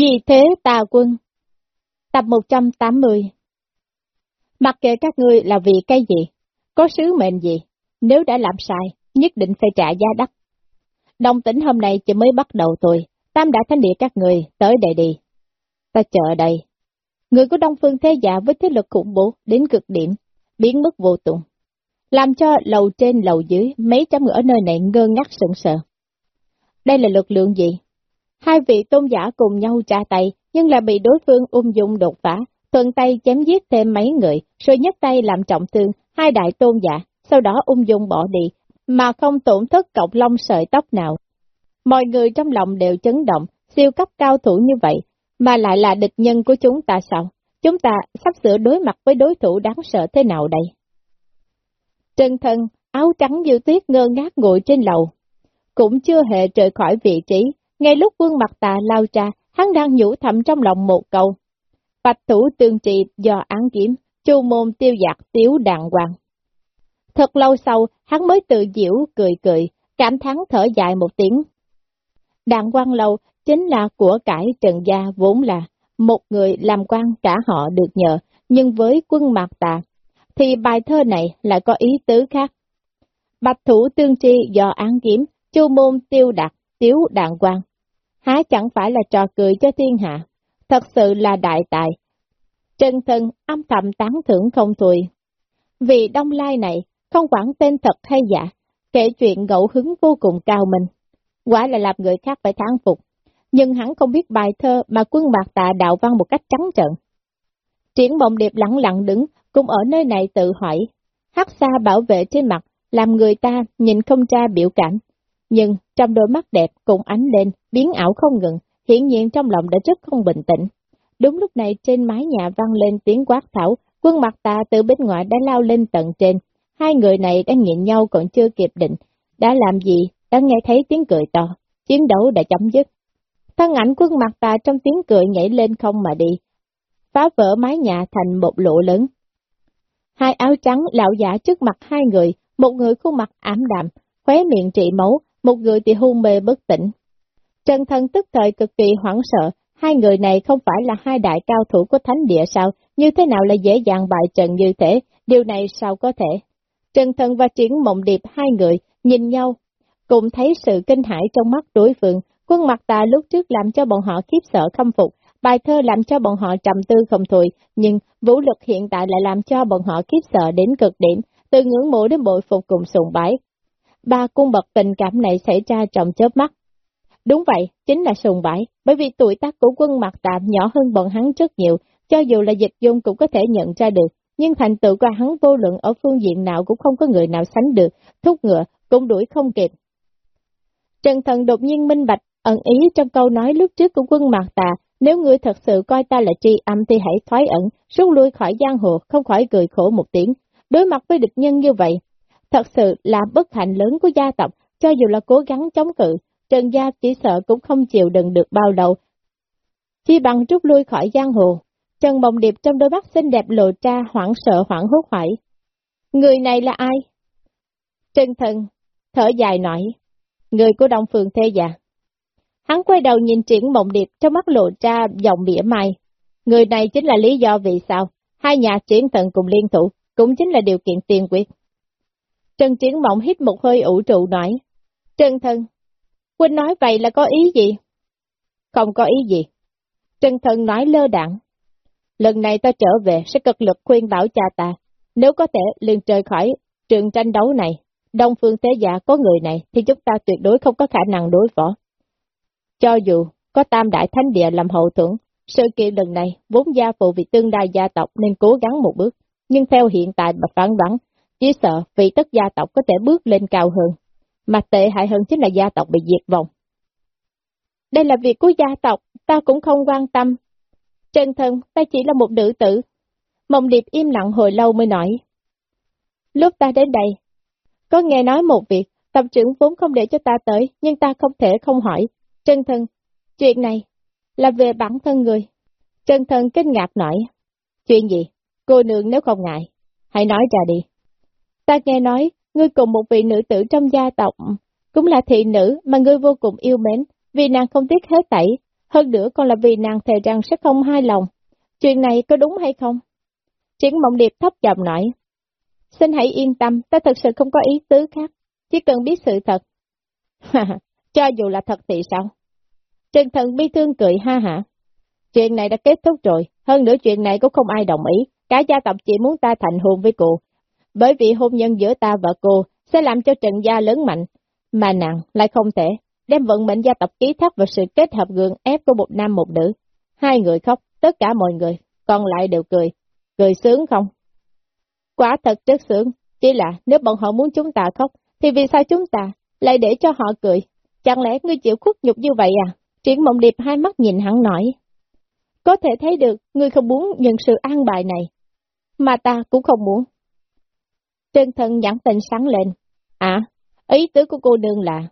Vì thế tà quân Tập 180 Mặc kệ các ngươi là vì cái gì, có sứ mệnh gì, nếu đã làm sai, nhất định phải trả giá đắt. Đồng tỉnh hôm nay chỉ mới bắt đầu thôi, Tam đã thánh địa các người, tới đây đi. Ta chờ đây. Người của Đông Phương Thế Giả với thế lực khủng bố đến cực điểm, biến mất vô tụng. Làm cho lầu trên lầu dưới, mấy trăm người ở nơi này ngơ ngác sững sờ. Đây là lực lượng gì? Hai vị tôn giả cùng nhau tra tay, nhưng là bị đối phương ung dung đột phá, thuận tay chém giết thêm mấy người, rồi nhấc tay làm trọng thương hai đại tôn giả, sau đó ung dung bỏ đi, mà không tổn thất cọc lông sợi tóc nào. Mọi người trong lòng đều chấn động, siêu cấp cao thủ như vậy, mà lại là địch nhân của chúng ta sao? Chúng ta sắp sửa đối mặt với đối thủ đáng sợ thế nào đây? Trần thân, áo trắng như tuyết ngơ ngác ngồi trên lầu, cũng chưa hề rời khỏi vị trí, ngay lúc quân mặt tà lao ra, hắn đang nhủ thầm trong lòng một câu. Bạch thủ tương trị do án kiếm, chu môn tiêu giặc tiếu đàng hoàng. Thật lâu sau, hắn mới tự diễu cười cười, cảm thắng thở dài một tiếng. Đàng quan lâu chính là của cải trần gia vốn là một người làm quan cả họ được nhờ, nhưng với quân mạc tà, thì bài thơ này lại có ý tứ khác. Bạch thủ tương tri do án kiếm, chu môn tiêu đạt, tiếu đạn quan. Há chẳng phải là trò cười cho thiên hạ, thật sự là đại tài. Trần thân âm thầm tán thưởng không thôi. Vì đông lai này, không quản tên thật hay giả, kể chuyện ngẫu hứng vô cùng cao minh. Quả là làm người khác phải thán phục, nhưng hắn không biết bài thơ mà quân bạc tạ đạo văn một cách trắng trợn. Triển mộng điệp lặng lặng đứng, cũng ở nơi này tự hỏi, hắc xa bảo vệ trên mặt, làm người ta nhìn không ra biểu cảm. Nhưng trong đôi mắt đẹp cũng ánh lên, biến ảo không ngừng, hiển nhiên trong lòng đã rất không bình tĩnh. Đúng lúc này trên mái nhà vang lên tiếng quát thảo, quân mặt ta từ bên ngoài đã lao lên tận trên. Hai người này đang nhìn nhau còn chưa kịp định, đã làm gì, đã nghe thấy tiếng cười to, chiến đấu đã chấm dứt. Thân ảnh quân mặt ta trong tiếng cười nhảy lên không mà đi, phá vỡ mái nhà thành một lỗ lớn. Hai áo trắng lão giả trước mặt hai người, một người khuôn mặt ảm đạm, khóe miệng trị máu, một người thì hôn mê bất tỉnh. Trần thân tức thời cực kỳ hoảng sợ, hai người này không phải là hai đại cao thủ của thánh địa sao, như thế nào là dễ dàng bại trận như thế, điều này sao có thể. Trần thân và triển mộng điệp hai người nhìn nhau, cùng thấy sự kinh hãi trong mắt đối phương, quân mặt tà lúc trước làm cho bọn họ khiếp sợ khâm phục, bài thơ làm cho bọn họ trầm tư không thôi, nhưng vũ lực hiện tại lại làm cho bọn họ khiếp sợ đến cực điểm, từ ngưỡng mộ đến bội phục cùng sùng bái. Ba cung bậc tình cảm này xảy ra trong chớp mắt. Đúng vậy, chính là sùng bái, bởi vì tuổi tác của quân mặt tạm nhỏ hơn bọn hắn rất nhiều, cho dù là dịch dung cũng có thể nhận ra được, nhưng thành tựu của hắn vô luận ở phương diện nào cũng không có người nào sánh được, thúc ngựa cũng đuổi không kịp. Trần Thần đột nhiên minh bạch, ẩn ý trong câu nói lúc trước của quân mặt Tà, nếu ngươi thật sự coi ta là tri âm thì hãy thoái ẩn, rút lui khỏi giang hồ, không khỏi cười khổ một tiếng. Đối mặt với địch nhân như vậy, thật sự là bất hạnh lớn của gia tộc, cho dù là cố gắng chống cự, Trần Gia chỉ sợ cũng không chịu đựng được bao lâu. Chỉ bằng rút lui khỏi giang hồ, Trần Mộng Điệp trong đôi mắt xinh đẹp lộ ra hoảng sợ hoảng hốt hỏi. Người này là ai? Trần Thần, thở dài nói, người của Đông Phương Thế già. Hắn quay đầu nhìn triển mộng điệp trong mắt lộ ra dòng mỉa mai. Người này chính là lý do vì sao hai nhà triển thần cùng liên thủ, cũng chính là điều kiện tiên quyết. Trần triển mộng hít một hơi ủ trụ nói. Trần thân, Quynh nói vậy là có ý gì? Không có ý gì. Trần thần nói lơ đẳng. Lần này ta trở về sẽ cực lực khuyên bảo cha ta, nếu có thể liền trời khỏi trường tranh đấu này, Đông Phương Thế Giả có người này thì chúng ta tuyệt đối không có khả năng đối phó. Cho dù có tam đại thánh địa làm hậu thuẫn, sự kiện lần này vốn gia phụ vì tương đai gia tộc nên cố gắng một bước, nhưng theo hiện tại mà phán đoán, chỉ sợ vị tất gia tộc có thể bước lên cao hơn, mà tệ hại hơn chính là gia tộc bị diệt vong. Đây là việc của gia tộc, ta cũng không quan tâm. Trần thân, ta chỉ là một nữ tử. Mộng điệp im lặng hồi lâu mới nói. Lúc ta đến đây, có nghe nói một việc, tập trưởng vốn không để cho ta tới, nhưng ta không thể không hỏi, Trân thân, chuyện này là về bản thân người. Trân thân kinh ngạc nói, chuyện gì? Cô nương nếu không ngại, hãy nói ra đi. Ta nghe nói, ngươi cùng một vị nữ tử trong gia tộc, cũng là thị nữ mà ngươi vô cùng yêu mến, vì nàng không tiếc hết tẩy, hơn nữa còn là vì nàng thề rằng sẽ không hai lòng. Chuyện này có đúng hay không? Triển mộng điệp thấp giọng nói. Xin hãy yên tâm, ta thật sự không có ý tứ khác, chỉ cần biết sự thật. Cho dù là thật thì sao? Trần thần bi thương cười ha hả. Chuyện này đã kết thúc rồi, hơn nữa chuyện này cũng không ai đồng ý, cả gia tộc chỉ muốn ta thành hôn với cô. Bởi vì hôn nhân giữa ta và cô sẽ làm cho Trần gia lớn mạnh, mà nàng lại không thể đem vận mệnh gia tộc ký thác vào sự kết hợp gượng ép của một nam một nữ. Hai người khóc, tất cả mọi người, còn lại đều cười. Cười sướng không? Quả thật rất sướng, chỉ là nếu bọn họ muốn chúng ta khóc, thì vì sao chúng ta lại để cho họ cười? Chẳng lẽ ngươi chịu khuất nhục như vậy à? Triển mộng điệp hai mắt nhìn hắn nói. Có thể thấy được, ngươi không muốn nhận sự an bài này. Mà ta cũng không muốn. Trên thân nhãn tình sáng lên. À, ý tứ của cô nương là...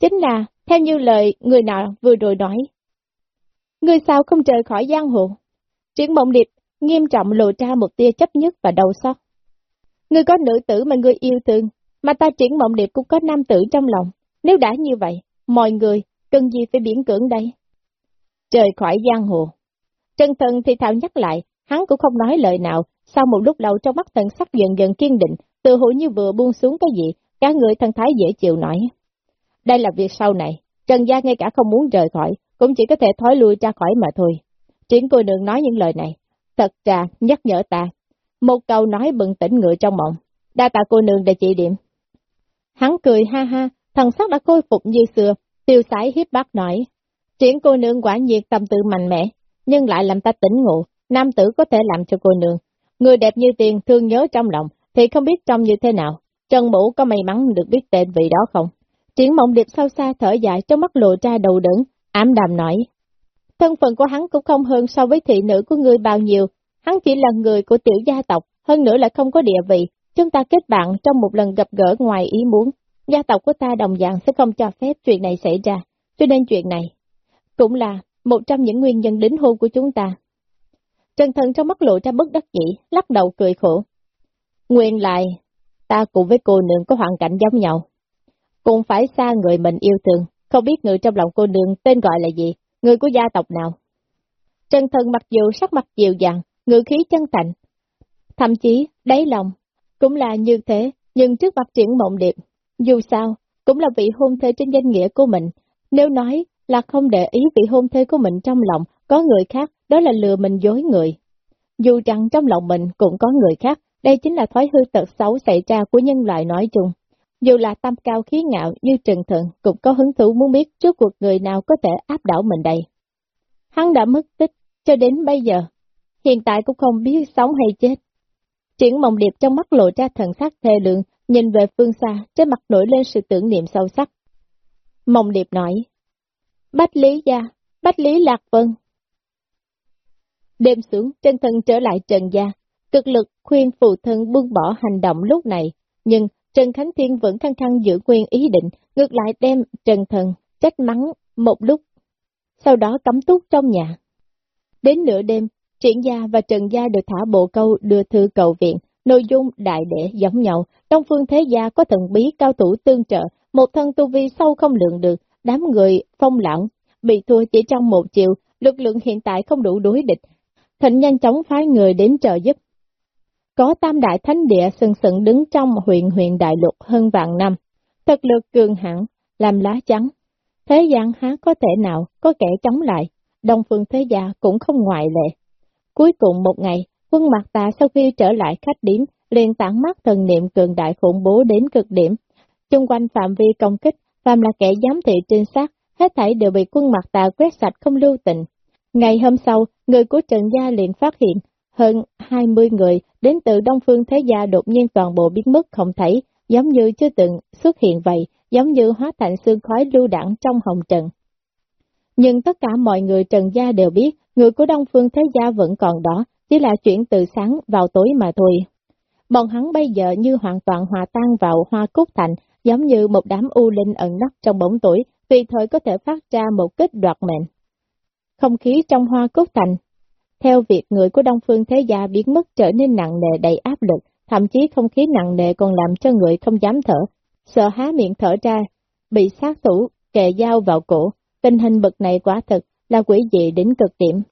Chính là, theo như lời người nào vừa rồi nói. người sao không rời khỏi giang hồ? Triển mộng điệp nghiêm trọng lộ ra một tia chấp nhất và đau xót. Người có nữ tử mà người yêu thương, mà ta triển mộng điệp cũng có nam tử trong lòng. Nếu đã như vậy, mọi người cần gì phải biển cưỡng đây? Trời khỏi giang hồ. Trần thần thì thảo nhắc lại, hắn cũng không nói lời nào, sau một lúc lâu trong mắt thần sắc dần dần kiên định, tự hủ như vừa buông xuống cái gì, cả người thân thái dễ chịu nói. Đây là việc sau này, Trần Gia ngay cả không muốn rời khỏi, cũng chỉ có thể thói lui ra khỏi mà thôi. Triển cô nương nói những lời này, thật ra nhắc nhở ta. Một câu nói bừng tỉnh người trong mộng, đa tạ cô nương để chỉ điểm. Hắn cười ha ha, thần sắc đã khôi phục như xưa, tiêu sái hiếp bác nói. Triển cô nương quả nhiệt tâm tư mạnh mẽ, nhưng lại làm ta tỉnh ngộ, nam tử có thể làm cho cô nương. Người đẹp như tiền thương nhớ trong lòng, thì không biết trông như thế nào. Trần Mũ có may mắn được biết tên vị đó không? Triển mộng điệp sâu xa thở dài trong mắt lộ ra đầu đớn, ám đàm nói. Thân phận của hắn cũng không hơn so với thị nữ của người bao nhiêu, hắn chỉ là người của tiểu gia tộc, hơn nữa lại không có địa vị. Chúng ta kết bạn trong một lần gặp gỡ ngoài ý muốn, gia tộc của ta đồng dạng sẽ không cho phép chuyện này xảy ra, cho nên chuyện này cũng là một trong những nguyên nhân đính hôn của chúng ta. Trần thần trong mắt lộ ra bất đắc dĩ, lắc đầu cười khổ. Nguyên lại, ta cùng với cô nương có hoàn cảnh giống nhau. Cũng phải xa người mình yêu thương, không biết người trong lòng cô nương tên gọi là gì, người của gia tộc nào. Trần thần mặc dù sắc mặt dịu dàng, ngữ khí chân thành, thậm chí đáy lòng, cũng là như thế, nhưng trước mặt triển mộng điệp, dù sao, cũng là vị hôn thê trên danh nghĩa của mình, nếu nói là không để ý vị hôn thê của mình trong lòng, có người khác, đó là lừa mình dối người. Dù rằng trong lòng mình cũng có người khác, đây chính là thói hư tật xấu xảy ra của nhân loại nói chung. Dù là tâm cao khí ngạo như Trần thượng cũng có hứng thú muốn biết trước cuộc người nào có thể áp đảo mình đây. Hắn đã mất tích cho đến bây giờ, hiện tại cũng không biết sống hay chết. Triển mộng điệp trong mắt lộ ra thần sắc thê lượng, nhìn về phương xa, trên mặt nổi lên sự tưởng niệm sâu sắc. Mộng điệp nói, Bách Lý Gia, Bách Lý Lạc Vân. Đêm xuống, chân thân trở lại Trần Gia, cực lực khuyên phụ thân buông bỏ hành động lúc này, nhưng Trần Khánh Thiên vẫn khăng khăng giữ nguyên ý định, ngược lại đem Trần Thần trách mắng một lúc, sau đó cấm túc trong nhà. Đến nửa đêm, Triển Gia và Trần Gia được thả bộ câu đưa thư cầu viện, nội dung đại để giống nhau, trong phương thế gia có thần bí cao thủ tương trợ, một thân tu vi sâu không lượng được, đám người phong lão, bị thua chỉ trong một chiều, lực lượng hiện tại không đủ đối địch. Thịnh nhanh chóng phái người đến trợ giúp. Có tam đại thánh địa sừng sững đứng trong huyện huyện đại lục hơn vạn năm, thực lực cường hẳn, làm lá trắng. Thế gian há có thể nào có kẻ chống lại, đông phương thế gia cũng không ngoại lệ. Cuối cùng một ngày, quân mặt ta sau khi trở lại khách điểm, liền tản mắt thần niệm cường đại khủng bố đến cực điểm. Trung quanh phạm vi công kích, phàm là kẻ giám thị trinh sát, hết thảy đều bị quân mặt ta quét sạch không lưu tình. Ngày hôm sau, người của Trần Gia liền phát hiện hơn 20 người đến từ Đông Phương Thế Gia đột nhiên toàn bộ biến mất không thấy, giống như chưa từng xuất hiện vậy, giống như hóa thành xương khói lưu đẳng trong hồng trần. Nhưng tất cả mọi người Trần Gia đều biết, người của Đông Phương Thế Gia vẫn còn đó, chỉ là chuyển từ sáng vào tối mà thôi. Bọn hắn bây giờ như hoàn toàn hòa tan vào hoa cúc thành, giống như một đám u linh ẩn nấp trong bóng tối, tùy thời có thể phát ra một kích đoạt mệnh. Không khí trong hoa cốt thành, theo việc người của Đông Phương Thế Gia biến mất trở nên nặng nề đầy áp lực, thậm chí không khí nặng nề còn làm cho người không dám thở, sợ há miệng thở ra, bị sát thủ kề dao vào cổ, tình hình bực này quả thực là quỷ dị đến cực điểm.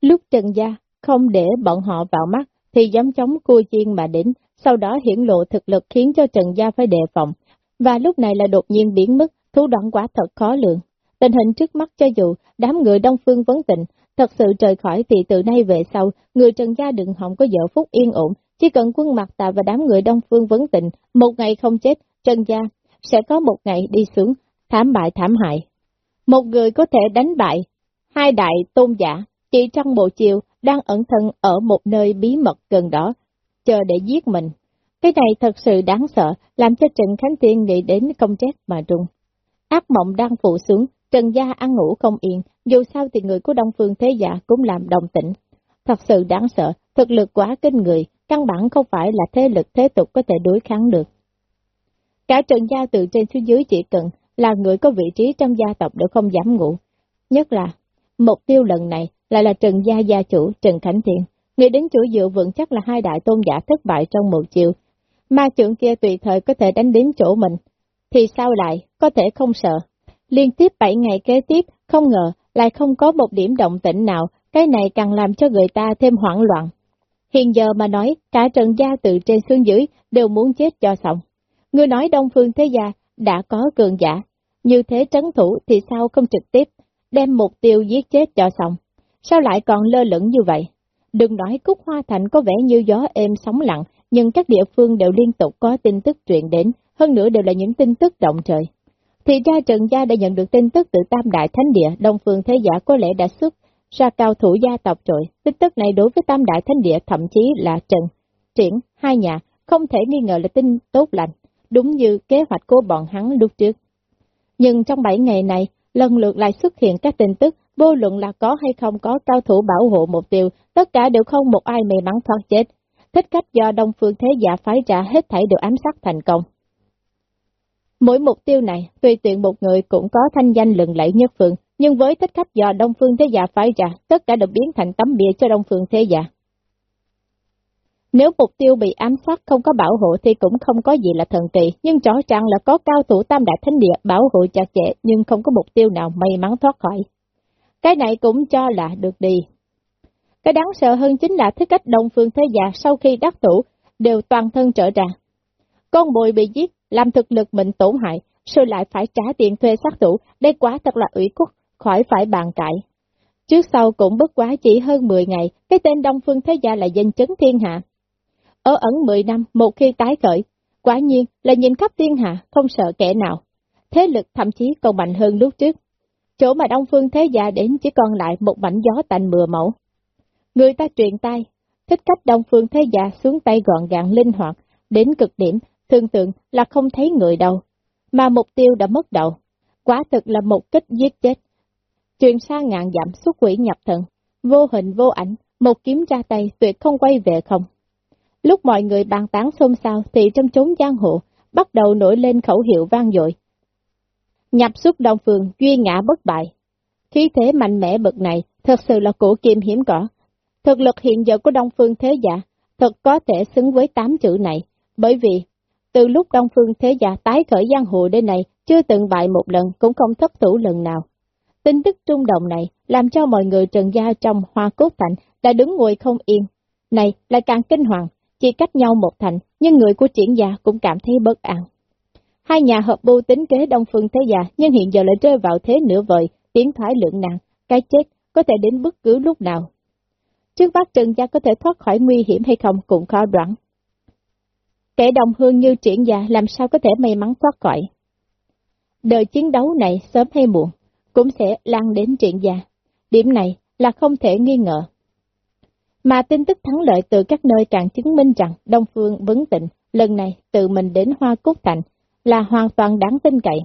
Lúc Trần Gia không để bọn họ vào mắt, thì dám chống cua chiên mà đến, sau đó hiển lộ thực lực khiến cho Trần Gia phải đề phòng, và lúc này là đột nhiên biến mất, thú đoạn quả thật khó lường. Tình hình trước mắt cho dù đám người Đông Phương vấn tịnh, thật sự rời khỏi thì từ nay về sau, người Trần Gia đừng hỏng có giờ phút yên ổn, chỉ cần quân mặt tạ và đám người Đông Phương vấn tịnh, một ngày không chết, Trần Gia sẽ có một ngày đi xuống, thảm bại thảm hại. Một người có thể đánh bại hai đại tôn giả, chỉ trong bộ chiều đang ẩn thân ở một nơi bí mật gần đó, chờ để giết mình. Cái này thật sự đáng sợ, làm cho Trần Khánh Tiên nghĩ đến công chết mà trung. Ác mộng đang phụ xuống, Trần Gia ăn ngủ không yên, dù sao thì người của Đông Phương Thế Giả cũng làm đồng tĩnh. Thật sự đáng sợ, thực lực quá kinh người, căn bản không phải là thế lực thế tục có thể đối kháng được. Cả Trần Gia từ trên xuống dưới chỉ cần là người có vị trí trong gia tộc đều không dám ngủ. Nhất là, mục tiêu lần này lại là Trần Gia gia chủ Trần Khánh Thiện. Nghĩ đến chủ dựa vững chắc là hai đại tôn giả thất bại trong một chiều. Ma trưởng kia tùy thời có thể đánh đến chỗ mình. Thì sao lại, có thể không sợ. Liên tiếp 7 ngày kế tiếp, không ngờ, lại không có một điểm động tĩnh nào, cái này càng làm cho người ta thêm hoảng loạn. Hiện giờ mà nói, cả Trần Gia từ trên xuống dưới đều muốn chết cho xong. Người nói Đông Phương Thế Gia đã có cường giả, như thế trấn thủ thì sao không trực tiếp, đem mục tiêu giết chết cho xong. Sao lại còn lơ lửng như vậy? Đừng nói Cúc Hoa Thành có vẻ như gió êm sóng lặng, nhưng các địa phương đều liên tục có tin tức truyền đến, hơn nữa đều là những tin tức động trời. Thì ra Trần Gia đã nhận được tin tức từ Tam Đại Thánh Địa, Đông Phương Thế Giả có lẽ đã xuất ra cao thủ gia tộc rồi. Tin tức này đối với Tam Đại Thánh Địa thậm chí là Trần, Triển, hai nhà, không thể nghi ngờ là tin tốt lành, đúng như kế hoạch của bọn hắn lúc trước. Nhưng trong 7 ngày này, lần lượt lại xuất hiện các tin tức, vô luận là có hay không có cao thủ bảo hộ mục tiêu, tất cả đều không một ai may mắn thoát chết. Thích cách do Đông Phương Thế Giả phái trả hết thảy đều ám sát thành công. Mỗi mục tiêu này, tùy tiện một người cũng có thanh danh lừng lẫy nhất phương, nhưng với thích khách do Đông Phương Thế Giả phái ra, tất cả đều biến thành tấm bia cho Đông Phương Thế Giả. Nếu mục tiêu bị ám sát không có bảo hộ thì cũng không có gì là thần kỳ, nhưng rõ ràng là có cao thủ tam đại thánh địa bảo hộ chặt chẽ nhưng không có mục tiêu nào may mắn thoát khỏi. Cái này cũng cho là được đi. Cái đáng sợ hơn chính là thích cách đồng phương thế giả sau khi đắc thủ đều toàn thân trở ra. Con bồi bị giết, làm thực lực mình tổn hại, rồi lại phải trả tiền thuê sát thủ, đây quá thật là ủy khuất, khỏi phải bàn cãi. Trước sau cũng bất quá chỉ hơn 10 ngày, cái tên Đông Phương Thế Gia là danh chấn thiên hạ, ở ẩn 10 năm một khi tái khởi, quả nhiên là nhìn khắp thiên hạ, không sợ kẻ nào. Thế lực thậm chí còn mạnh hơn lúc trước. Chỗ mà Đông Phương Thế Gia đến chỉ còn lại một mảnh gió tành mưa mẫu. Người ta truyền tay, thích cách Đông Phương Thế Gia xuống tay gọn gàng linh hoạt, đến cực điểm, thường tượng là không thấy người đâu, mà mục tiêu đã mất đầu. Quả thực là một kích giết chết. Truyền xa ngạn giảm xuất quỷ nhập thần, vô hình vô ảnh, một kiếm ra tay tuyệt không quay về không. Lúc mọi người bàn tán xôn xao thì trong chốn giang hồ, bắt đầu nổi lên khẩu hiệu vang dội. Nhập xuất đông phương, duy ngã bất bại. Khí thế mạnh mẽ bậc này thật sự là cổ kim hiếm cỏ, Thực lực hiện giờ của Đông Phương Thế Giả thật có thể xứng với tám chữ này, bởi vì từ lúc Đông Phương Thế Gia tái khởi giang hồ đến này chưa từng bại một lần cũng không thất thủ lần nào. Tin tức trung động này làm cho mọi người trần gia trong hoa cốt thành đã đứng ngồi không yên. Này lại càng kinh hoàng, chỉ cách nhau một thành, nhưng người của triển gia cũng cảm thấy bất an. Hai nhà hợp bưu tính kế đông phương thế gia, nhưng hiện giờ lại rơi vào thế nửa vời, tiến thoái lượng nặng, cái chết có thể đến bất cứ lúc nào. Trước bác Trần Gia có thể thoát khỏi nguy hiểm hay không cũng khó đoán. Kẻ đồng hương như triển già làm sao có thể may mắn thoát khỏi. Đời chiến đấu này sớm hay muộn, cũng sẽ lan đến triển già. Điểm này là không thể nghi ngờ. Mà tin tức thắng lợi từ các nơi càng chứng minh rằng Đông Phương vấn tịnh lần này tự mình đến Hoa Cúc Thành là hoàn toàn đáng tin cậy.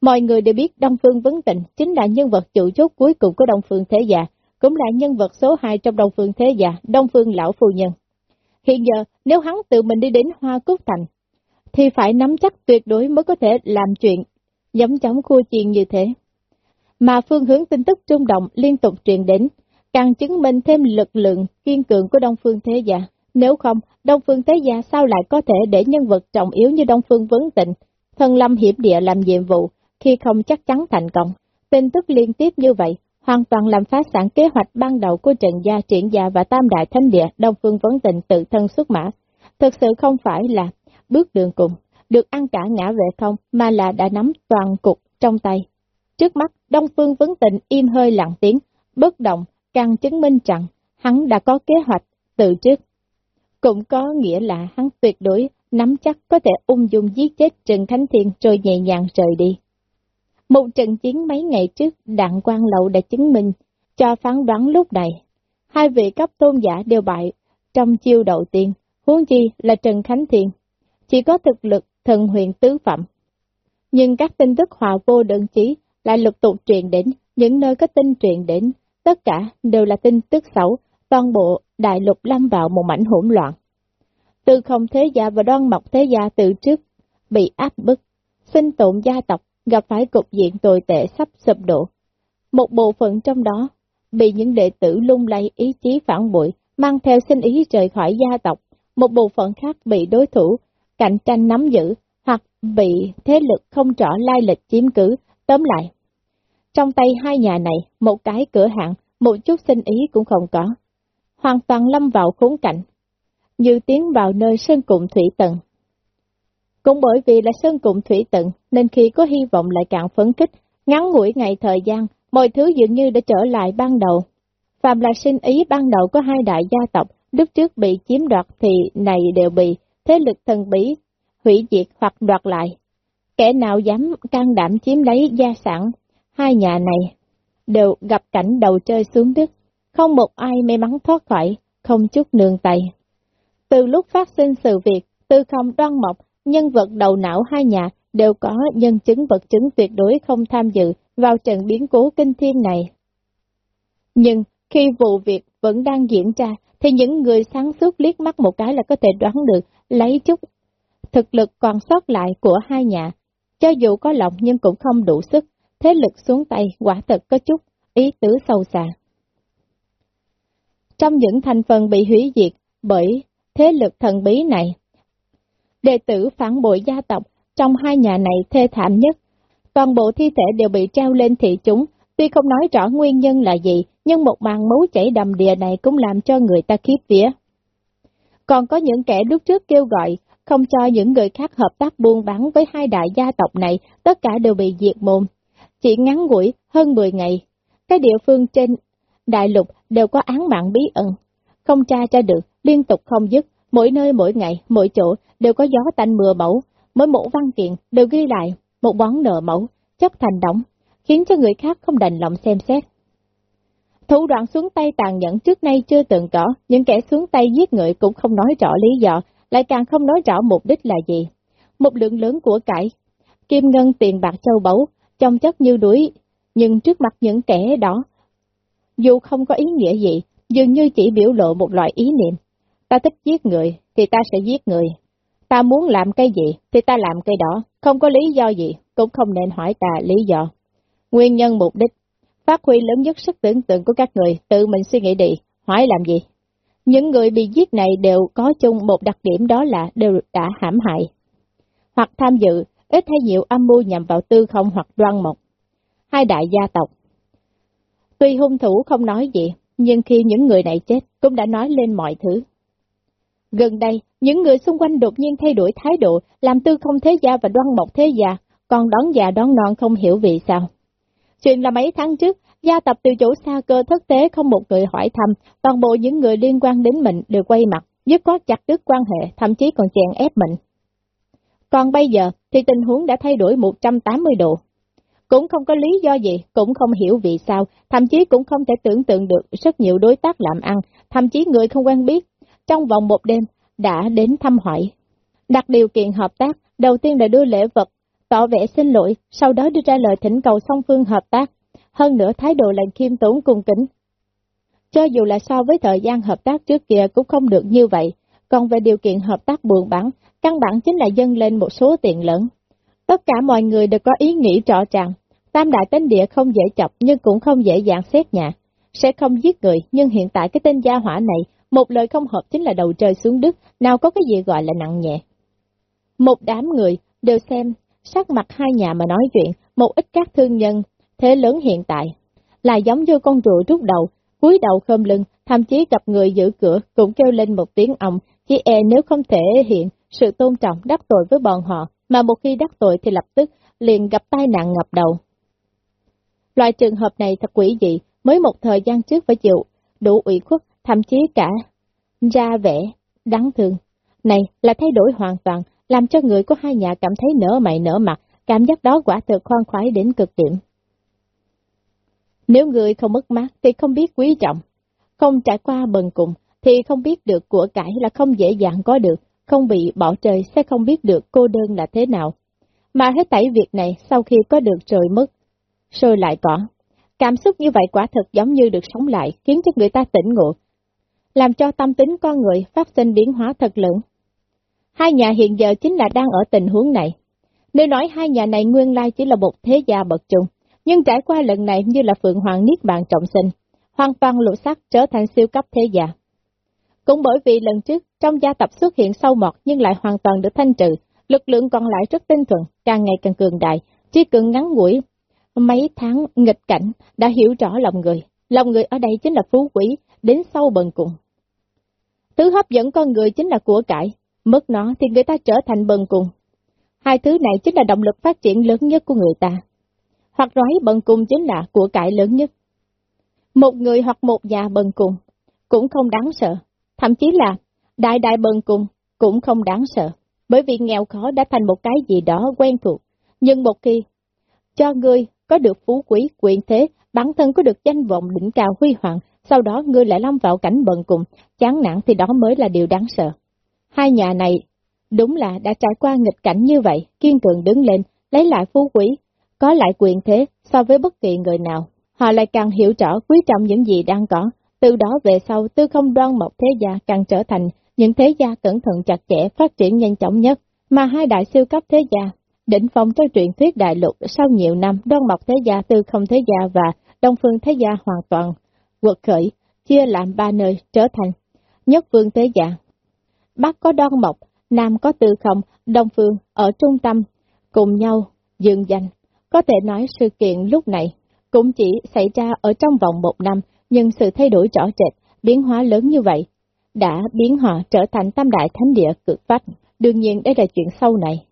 Mọi người đều biết Đông Phương vấn tịnh chính là nhân vật chủ chốt cuối cùng của Đông Phương Thế Già, cũng là nhân vật số 2 trong Đông Phương Thế Già, Đông Phương Lão Phu Nhân. Hiện giờ, nếu hắn tự mình đi đến Hoa Cúc Thành, thì phải nắm chắc tuyệt đối mới có thể làm chuyện giống chóng khua chiền như thế. Mà phương hướng tin tức trung động liên tục truyền đến, càng chứng minh thêm lực lượng kiên cường của Đông Phương Thế Gia. Nếu không, Đông Phương Thế Gia sao lại có thể để nhân vật trọng yếu như Đông Phương Vấn Tịnh, thân lâm hiểm địa làm nhiệm vụ, khi không chắc chắn thành công. Tin tức liên tiếp như vậy, hoàn toàn làm phá sản kế hoạch ban đầu của Trần Gia, Triển Gia và Tam Đại Thánh Địa Đông Phương Vấn Tịnh tự thân xuất mã. Thực sự không phải là bước đường cùng, được ăn cả ngã về không, mà là đã nắm toàn cục trong tay. Trước mắt, Đông Phương Vấn Tịnh im hơi lặng tiếng, bất động, càng chứng minh rằng hắn đã có kế hoạch từ trước. Cũng có nghĩa là hắn tuyệt đối nắm chắc có thể ung dung giết chết Trần Khánh Thiên rồi nhẹ nhàng rời đi. Một trận chiến mấy ngày trước, Đặng Quang Lậu đã chứng minh cho phán đoán lúc này. Hai vị cấp tôn giả đều bại trong chiêu đầu tiên, huống chi là Trần Khánh Thiên. Chỉ có thực lực thần huyền tứ phẩm. Nhưng các tin tức hòa vô đơn chí lại lục tục truyền đến, những nơi có tin truyền đến, tất cả đều là tin tức xấu, toàn bộ đại lục lâm vào một mảnh hỗn loạn. Từ không thế gia và đoan mộc thế gia từ trước, bị áp bức, sinh tồn gia tộc gặp phải cục diện tồi tệ sắp sụp đổ. Một bộ phận trong đó bị những đệ tử lung lay ý chí phản bội, mang theo sinh ý rời khỏi gia tộc, một bộ phận khác bị đối thủ cạnh tranh nắm giữ, hoặc bị thế lực không rõ lai lịch chiếm cứ, tóm lại. Trong tay hai nhà này, một cái cửa hàng, một chút sinh ý cũng không có. Hoàn toàn lâm vào khốn cảnh, như tiến vào nơi sơn cụm thủy tận. Cũng bởi vì là sơn cùng thủy tận, nên khi có hy vọng lại càng phấn khích ngắn ngủi ngày thời gian, mọi thứ dường như đã trở lại ban đầu. Phạm là sinh ý ban đầu có hai đại gia tộc, lúc trước bị chiếm đoạt thì này đều bị thế lực thần bí, hủy diệt hoặc đoạt lại. Kẻ nào dám can đảm chiếm lấy gia sản, hai nhà này đều gặp cảnh đầu chơi xuống đất, không một ai may mắn thoát khỏi, không chút nương tay. Từ lúc phát sinh sự việc, tư không đoan mộc, nhân vật đầu não hai nhà đều có nhân chứng vật chứng tuyệt đối không tham dự vào trận biến cố kinh thiên này. Nhưng khi vụ việc vẫn đang diễn ra, thì những người sáng suốt liếc mắt một cái là có thể đoán được lấy chút thực lực còn sót lại của hai nhà. Cho dù có lòng nhưng cũng không đủ sức, thế lực xuống tay quả thật có chút ý tứ sâu xa. Trong những thành phần bị hủy diệt bởi thế lực thần bí này, đệ tử phản bội gia tộc trong hai nhà này thê thảm nhất. Toàn bộ thi thể đều bị treo lên thị chúng, tuy không nói rõ nguyên nhân là gì, nhưng một màn máu chảy đầm đìa này cũng làm cho người ta khiếp vía. Còn có những kẻ lúc trước kêu gọi, không cho những người khác hợp tác buôn bán với hai đại gia tộc này, tất cả đều bị diệt môn. Chỉ ngắn ngủi, hơn 10 ngày, các địa phương trên đại lục đều có án mạng bí ẩn, không tra ra được, liên tục không dứt, mỗi nơi mỗi ngày, mỗi chỗ đều có gió tanh mưa bão, mỗi mẫu văn kiện đều ghi lại một quán nợ mẫu, chấp thành đóng, khiến cho người khác không đành lòng xem xét. Thủ đoạn xuống tay tàn nhẫn trước nay chưa từng có, những kẻ xuống tay giết người cũng không nói rõ lý do, lại càng không nói rõ mục đích là gì. Một lượng lớn của cải, kim ngân tiền bạc châu báu, trong chất như đuối, nhưng trước mặt những kẻ đó, dù không có ý nghĩa gì, dường như chỉ biểu lộ một loại ý niệm. Ta thích giết người, thì ta sẽ giết người. Ta muốn làm cái gì, thì ta làm cái đó, không có lý do gì, cũng không nên hỏi ta lý do. Nguyên nhân mục đích, phát huy lớn nhất sức tưởng tượng của các người, tự mình suy nghĩ đi, hỏi làm gì. Những người bị giết này đều có chung một đặc điểm đó là đều đã hãm hại, hoặc tham dự, ít hay nhiều âm mưu nhằm vào tư không hoặc đoan mộc. Hai đại gia tộc. Tuy hung thủ không nói gì, nhưng khi những người này chết, cũng đã nói lên mọi thứ. Gần đây, những người xung quanh đột nhiên thay đổi thái độ, làm tư không thế gia và đoan mộc thế gia, còn đón già đón non không hiểu vì sao. Chuyện là mấy tháng trước, gia tập từ chỗ xa cơ thất tế không một người hỏi thăm, toàn bộ những người liên quan đến mình đều quay mặt, dứt có chặt đứt quan hệ, thậm chí còn chèn ép mình. Còn bây giờ thì tình huống đã thay đổi 180 độ. Cũng không có lý do gì, cũng không hiểu vì sao, thậm chí cũng không thể tưởng tượng được rất nhiều đối tác làm ăn, thậm chí người không quen biết, trong vòng một đêm đã đến thăm hỏi. Đặt điều kiện hợp tác, đầu tiên là đưa lễ vật, tỏ vẻ xin lỗi, sau đó đưa ra lời thỉnh cầu song phương hợp tác, hơn nữa thái độ lành khiêm tốn cung kính. Cho dù là so với thời gian hợp tác trước kia cũng không được như vậy, còn về điều kiện hợp tác buồn bản, căn bản chính là dâng lên một số tiền lớn. Tất cả mọi người đều có ý nghĩ rõ ràng, tam đại tên địa không dễ chọc nhưng cũng không dễ dàng xét nhà, sẽ không giết người nhưng hiện tại cái tên gia hỏa này, một lời không hợp chính là đầu trời xuống đất, nào có cái gì gọi là nặng nhẹ. Một đám người đều xem sắc mặt hai nhà mà nói chuyện, một ít các thương nhân, thế lớn hiện tại, là giống như con rùa rút đầu, cúi đầu khom lưng, thậm chí gặp người giữ cửa cũng kêu lên một tiếng ông chỉ e nếu không thể hiện sự tôn trọng đắc tội với bọn họ, mà một khi đắc tội thì lập tức liền gặp tai nạn ngập đầu. Loại trường hợp này thật quỷ dị, mới một thời gian trước phải chịu, đủ ủy khuất, thậm chí cả ra vẻ, đáng thương. Này là thay đổi hoàn toàn, làm cho người của hai nhà cảm thấy nở mày nở mặt, cảm giác đó quả thực khoan khoái đến cực điểm. Nếu người không mất mát thì không biết quý trọng, không trải qua bần cùng thì không biết được của cải là không dễ dàng có được, không bị bỏ trời sẽ không biết được cô đơn là thế nào. Mà hết tẩy việc này sau khi có được trời mất, rồi lại có. Cảm xúc như vậy quả thực giống như được sống lại, khiến cho người ta tỉnh ngộ, làm cho tâm tính con người phát sinh biến hóa thật lớn. Hai nhà hiện giờ chính là đang ở tình huống này. Nếu nói hai nhà này nguyên lai chỉ là một thế gia bậc trung, nhưng trải qua lần này như là Phượng Hoàng Niết Bàn trọng sinh, hoàn toàn lộ sắc trở thành siêu cấp thế gia. Cũng bởi vì lần trước, trong gia tập xuất hiện sâu mọt nhưng lại hoàn toàn được thanh trừ, lực lượng còn lại rất tinh thuần, càng ngày càng cường đại, chỉ cần ngắn ngủi. Mấy tháng nghịch cảnh đã hiểu rõ lòng người, lòng người ở đây chính là phú quý, đến sâu bần cùng. Thứ hấp dẫn con người chính là của cải, mất nó thì người ta trở thành bần cùng. Hai thứ này chính là động lực phát triển lớn nhất của người ta. Hoặc nói bần cùng chính là của cải lớn nhất. Một người hoặc một nhà bần cùng cũng không đáng sợ, thậm chí là đại đại bần cùng cũng không đáng sợ, bởi vì nghèo khó đã thành một cái gì đó quen thuộc. Nhưng một khi cho người có được phú quý, quyền thế, bản thân có được danh vọng đỉnh cao huy hoàng, sau đó ngươi lại lâm vào cảnh bận cùng, chán nản thì đó mới là điều đáng sợ. Hai nhà này đúng là đã trải qua nghịch cảnh như vậy, kiên cường đứng lên, lấy lại phú quý, có lại quyền thế so với bất kỳ người nào. Họ lại càng hiểu rõ quý trọng những gì đang có, từ đó về sau tư không đoan mộc thế gia càng trở thành những thế gia cẩn thận chặt chẽ phát triển nhanh chóng nhất, mà hai đại siêu cấp thế gia, đỉnh phong trong truyện thuyết đại lục sau nhiều năm đoan mộc thế gia tư không thế gia và đông phương thế gia hoàn toàn quật khởi, chia làm ba nơi trở thành nhất phương thế giả. Bắc có đoan mộc, Nam có tư không, Đông phương ở trung tâm, cùng nhau dường danh. Có thể nói sự kiện lúc này cũng chỉ xảy ra ở trong vòng một năm, nhưng sự thay đổi rõ rệt, biến hóa lớn như vậy, đã biến họ trở thành tam đại thánh địa cực vách Đương nhiên đây là chuyện sau này.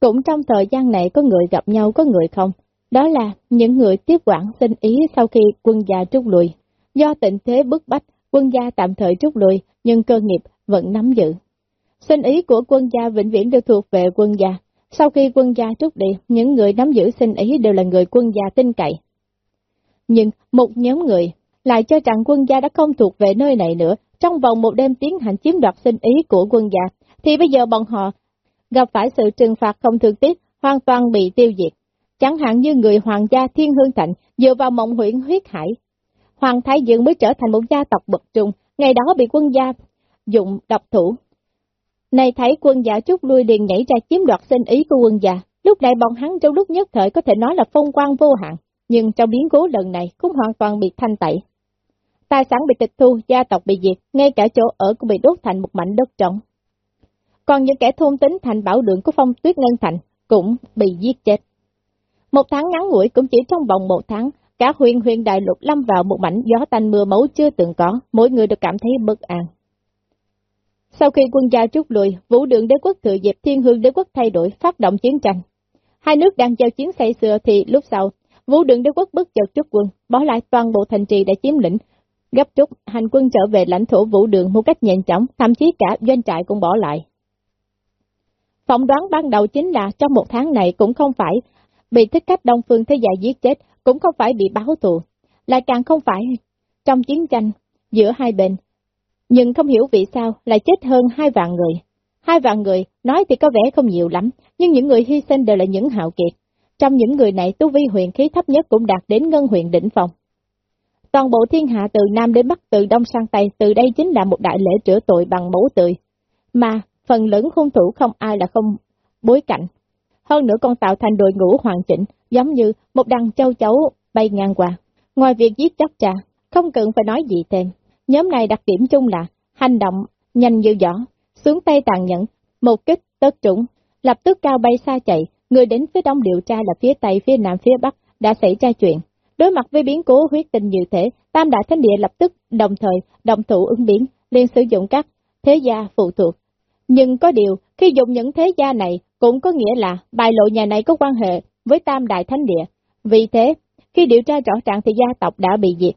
Cũng trong thời gian này có người gặp nhau có người không, đó là những người tiếp quản sinh ý sau khi quân gia trút lùi. Do tình thế bức bách, quân gia tạm thời rút lui nhưng cơ nghiệp vẫn nắm giữ. sinh ý của quân gia vĩnh viễn đều thuộc về quân gia. Sau khi quân gia rút đi, những người nắm giữ sinh ý đều là người quân gia tin cậy. Nhưng một nhóm người lại cho rằng quân gia đã không thuộc về nơi này nữa, trong vòng một đêm tiến hành chiếm đoạt sinh ý của quân gia, thì bây giờ bọn họ gặp phải sự trừng phạt không thương tiếc, hoàn toàn bị tiêu diệt. Chẳng hạn như người hoàng gia Thiên Hương Thạnh dựa vào mộng huyện huyết hải. Hoàng Thái Dương mới trở thành một gia tộc bậc trung, ngày đó bị quân gia dụng độc thủ. Này thấy quân gia chút lui liền nhảy ra chiếm đoạt sinh ý của quân gia, lúc này bọn hắn trong lúc nhất thời có thể nói là phong quan vô hạn, nhưng trong biến cố lần này cũng hoàn toàn bị thanh tẩy. Tài sản bị tịch thu, gia tộc bị diệt, ngay cả chỗ ở cũng bị đốt thành một mảnh đất trống. Còn những kẻ thôn tính thành bảo đường của phong tuyết ngân thành cũng bị giết chết. Một tháng ngắn ngủi cũng chỉ trong vòng một tháng, cả huyền huyền đại lục lâm vào một mảnh gió tanh mưa máu chưa từng có, mỗi người đều cảm thấy bất an. Sau khi quân gia rút lui, vũ đường đế quốc thừa dịp thiên hương đế quốc thay đổi, phát động chiến tranh. Hai nước đang giao chiến say xưa thì lúc sau, vũ đường đế quốc bất chợt rút quân, bỏ lại toàn bộ thành trì đã chiếm lĩnh, gấp rút hành quân trở về lãnh thổ vũ đường một cách nhanh chóng, thậm chí cả doanh trại cũng bỏ lại. Phỏng đoán ban đầu chính là trong một tháng này cũng không phải bị thích khách Đông Phương Thế Gia giết chết, cũng không phải bị báo thù, lại càng không phải trong chiến tranh giữa hai bên. Nhưng không hiểu vì sao lại chết hơn hai vạn người. Hai vạn người, nói thì có vẻ không nhiều lắm, nhưng những người hy sinh đều là những hạo kiệt. Trong những người này, tu vi huyền khí thấp nhất cũng đạt đến ngân huyền đỉnh phòng. Toàn bộ thiên hạ từ Nam đến Bắc từ Đông sang Tây, từ đây chính là một đại lễ rửa tội bằng máu tươi. Mà, phần lớn hung thủ không ai là không bối cảnh. Hơn nữa còn tạo thành đội ngũ hoàn chỉnh, giống như một đằng châu chấu bay ngang qua. Ngoài việc giết chóc trà, không cần phải nói gì thêm. Nhóm này đặc điểm chung là hành động nhanh như gió, xuống tay tàn nhẫn, một kích tất trúng, lập tức cao bay xa chạy, người đến phía đông điều tra là phía tây, phía nam, phía bắc đã xảy ra chuyện. Đối mặt với biến cố huyết tình như thế, Tam Đại Thánh Địa lập tức đồng thời đồng thủ ứng biến, liền sử dụng các thế gia phụ thuộc. Nhưng có điều, khi dùng những thế gia này cũng có nghĩa là bài lộ nhà này có quan hệ với Tam Đại Thánh Địa. Vì thế, khi điều tra rõ ràng thì gia tộc đã bị diệt.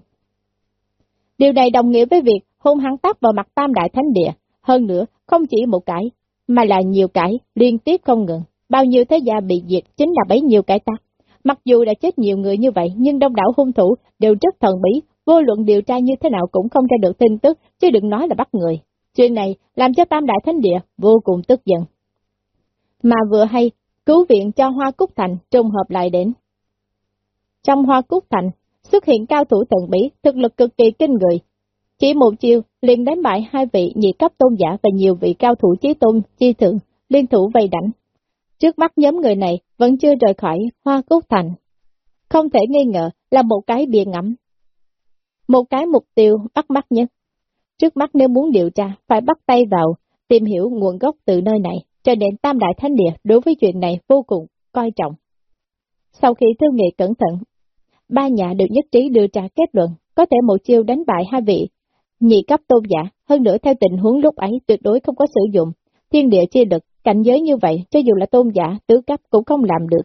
Điều này đồng nghĩa với việc hung hắn tắt vào mặt Tam Đại Thánh Địa. Hơn nữa, không chỉ một cái, mà là nhiều cái, liên tiếp không ngừng. Bao nhiêu thế gia bị diệt chính là bấy nhiêu cái tắt. Mặc dù đã chết nhiều người như vậy, nhưng đông đảo hung thủ đều rất thần bí, vô luận điều tra như thế nào cũng không ra được tin tức, chứ đừng nói là bắt người. Chuyện này làm cho Tam Đại Thánh Địa vô cùng tức giận. Mà vừa hay, cứu viện cho Hoa Cúc Thành trùng hợp lại đến. Trong Hoa Cúc Thành, xuất hiện cao thủ thần bí, thực lực cực kỳ kinh người. Chỉ một chiều, liền đánh bại hai vị nhị cấp tôn giả và nhiều vị cao thủ chí tôn, chi thượng, liên thủ vây đánh. Trước mắt nhóm người này vẫn chưa rời khỏi Hoa Cúc Thành. Không thể nghi ngờ là một cái bia ngắm. Một cái mục tiêu bắt mắt nhất. Trước mắt nếu muốn điều tra, phải bắt tay vào, tìm hiểu nguồn gốc từ nơi này, cho nên Tam Đại Thánh Địa đối với chuyện này vô cùng coi trọng. Sau khi thương nghị cẩn thận, ba nhà đều nhất trí đưa ra kết luận, có thể một chiêu đánh bại hai vị, nhị cấp tôn giả, hơn nữa theo tình huống lúc ấy tuyệt đối không có sử dụng, thiên địa chi lực, cảnh giới như vậy, cho dù là tôn giả, tứ cấp cũng không làm được.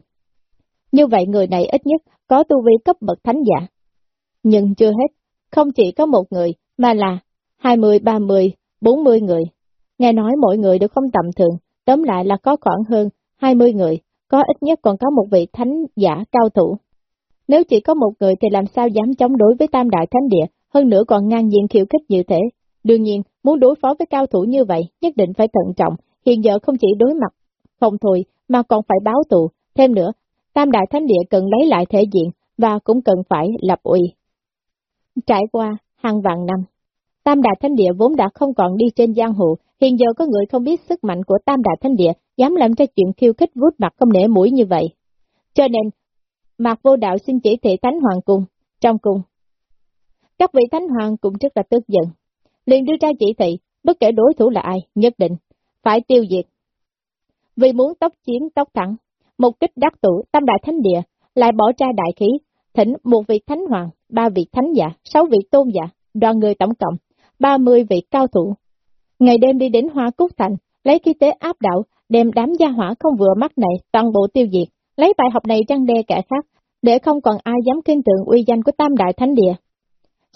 Như vậy người này ít nhất có tu vi cấp bậc thánh giả. Nhưng chưa hết, không chỉ có một người, mà là 20, 30, 40 người. Nghe nói mỗi người đều không tầm thường, tóm lại là có khoảng hơn 20 người, có ít nhất còn có một vị thánh giả cao thủ. Nếu chỉ có một người thì làm sao dám chống đối với tam đại thánh địa, hơn nữa còn ngang nhiên khiêu khích như thế. Đương nhiên, muốn đối phó với cao thủ như vậy, nhất định phải thận trọng, hiện giờ không chỉ đối mặt, không thôi, mà còn phải báo tù. Thêm nữa, tam đại thánh địa cần lấy lại thể diện, và cũng cần phải lập uy. Trải qua hàng vạn năm, Tam Đại Thánh Địa vốn đã không còn đi trên giang hồ, hiện giờ có người không biết sức mạnh của Tam Đại Thánh Địa, dám làm ra chuyện khiêu khích vút mặt không nể mũi như vậy. Cho nên, Mạc Vô Đạo xin chỉ thị Thánh Hoàng Cung, trong cung. Các vị Thánh Hoàng cũng rất là tức giận, liền đưa ra chỉ thị, bất kể đối thủ là ai, nhất định, phải tiêu diệt. Vì muốn tóc chiến tóc thẳng, một kích đắc tủ Tam Đại Thánh Địa lại bỏ ra đại khí, thỉnh một vị Thánh Hoàng, ba vị Thánh Giả, sáu vị Tôn Giả, đoàn người tổng cộng 30 vị cao thủ. Ngày đêm đi đến Hoa Cúc Thành, lấy khí tế áp đảo, đem đám gia hỏa không vừa mắt này toàn bộ tiêu diệt, lấy bài học này răng đe kẻ khác, để không còn ai dám kinh tượng uy danh của Tam Đại Thánh Địa.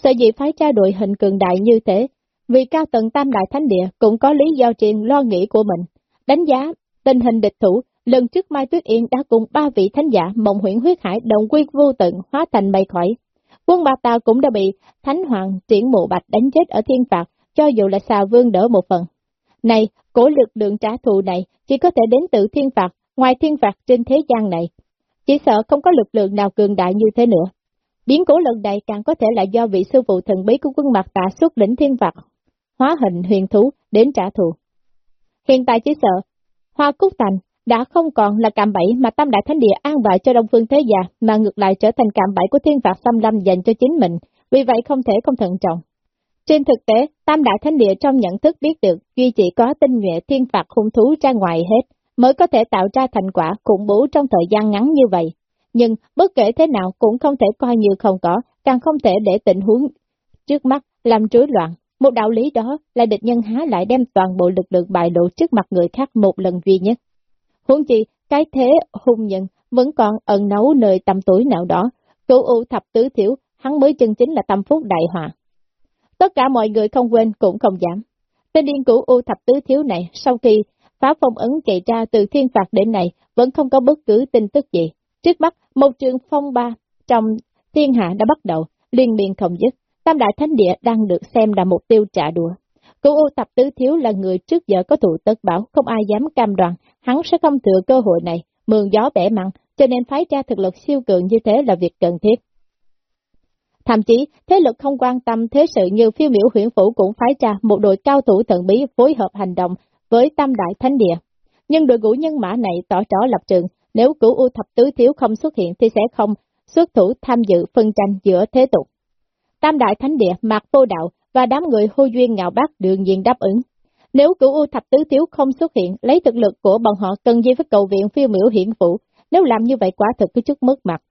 Sở dĩ phái tra đội hình cường đại như thế, vì cao tầng Tam Đại Thánh Địa cũng có lý do truyền lo nghĩ của mình, đánh giá tình hình địch thủ, lần trước Mai Tuyết Yên đã cùng ba vị thánh giả mộng huyễn huyết hải đồng quy vô tận hóa thành mây khỏi, Quân Ba tàu cũng đã bị Thánh Hoàng triển mộ bạch đánh chết ở thiên phạt, cho dù là xà vương đỡ một phần. Này, cổ lực lượng trả thù này chỉ có thể đến từ thiên phạt, ngoài thiên phạt trên thế gian này. Chỉ sợ không có lực lượng nào cường đại như thế nữa. Biến cố lần này càng có thể là do vị sư phụ thần bí của quân mặt tạ xuất lĩnh thiên phạt, hóa hình huyền thú đến trả thù. Hiện tại chỉ sợ, Hoa Cúc Thành đã không còn là cạm bẫy mà Tam Đại Thánh Địa an bài cho Đông Phương Thế Gia, mà ngược lại trở thành cạm bẫy của thiên phạt xâm lâm dành cho chính mình, vì vậy không thể không thận trọng. Trên thực tế, Tam Đại Thánh Địa trong nhận thức biết được, duy chỉ có tinh nhuệ thiên phạt hung thú ra ngoài hết, mới có thể tạo ra thành quả khủng bố trong thời gian ngắn như vậy. Nhưng, bất kể thế nào cũng không thể coi như không có, càng không thể để tình huống trước mắt làm rối loạn. Một đạo lý đó là địch nhân há lại đem toàn bộ lực lượng bại lộ trước mặt người khác một lần duy nhất. Huống chi, cái thế hung nhân vẫn còn ẩn nấu nơi tầm tuổi nào đó, cửu u thập tứ thiểu, hắn mới chân chính là tâm phúc đại hòa. Tất cả mọi người không quên cũng không dám. Tên điên cửu u thập tứ thiếu này, sau khi phá phong ấn chạy ra từ thiên phạt đến này, vẫn không có bất cứ tin tức gì. Trước mắt, một trường phong ba trong thiên hạ đã bắt đầu, liên miên không dứt. Tam đại thánh địa đang được xem là mục tiêu trả đùa. Cửu u thập tứ thiếu là người trước giờ có thủ tất bảo, không ai dám cam đoan, hắn sẽ không thừa cơ hội này, mượn gió bẻ mặn, cho nên phái ra thực lực siêu cường như thế là việc cần thiết. Thậm chí, thế lực không quan tâm thế sự như phiêu miểu huyện phủ cũng phái ra một đội cao thủ thần bí phối hợp hành động với tam đại thánh địa. Nhưng đội ngũ nhân mã này tỏ rõ lập trường, nếu cửu u thập tứ thiếu không xuất hiện thì sẽ không xuất thủ tham dự phân tranh giữa thế tục. Tam đại thánh địa, mạc vô đạo và đám người hô duyên ngạo bác đương nhiên đáp ứng. Nếu cửu U thập tứ thiếu không xuất hiện, lấy thực lực của bọn họ cần gì phải cầu viện phiêu miểu hiển phụ, nếu làm như vậy quả thực có chút mất mặt.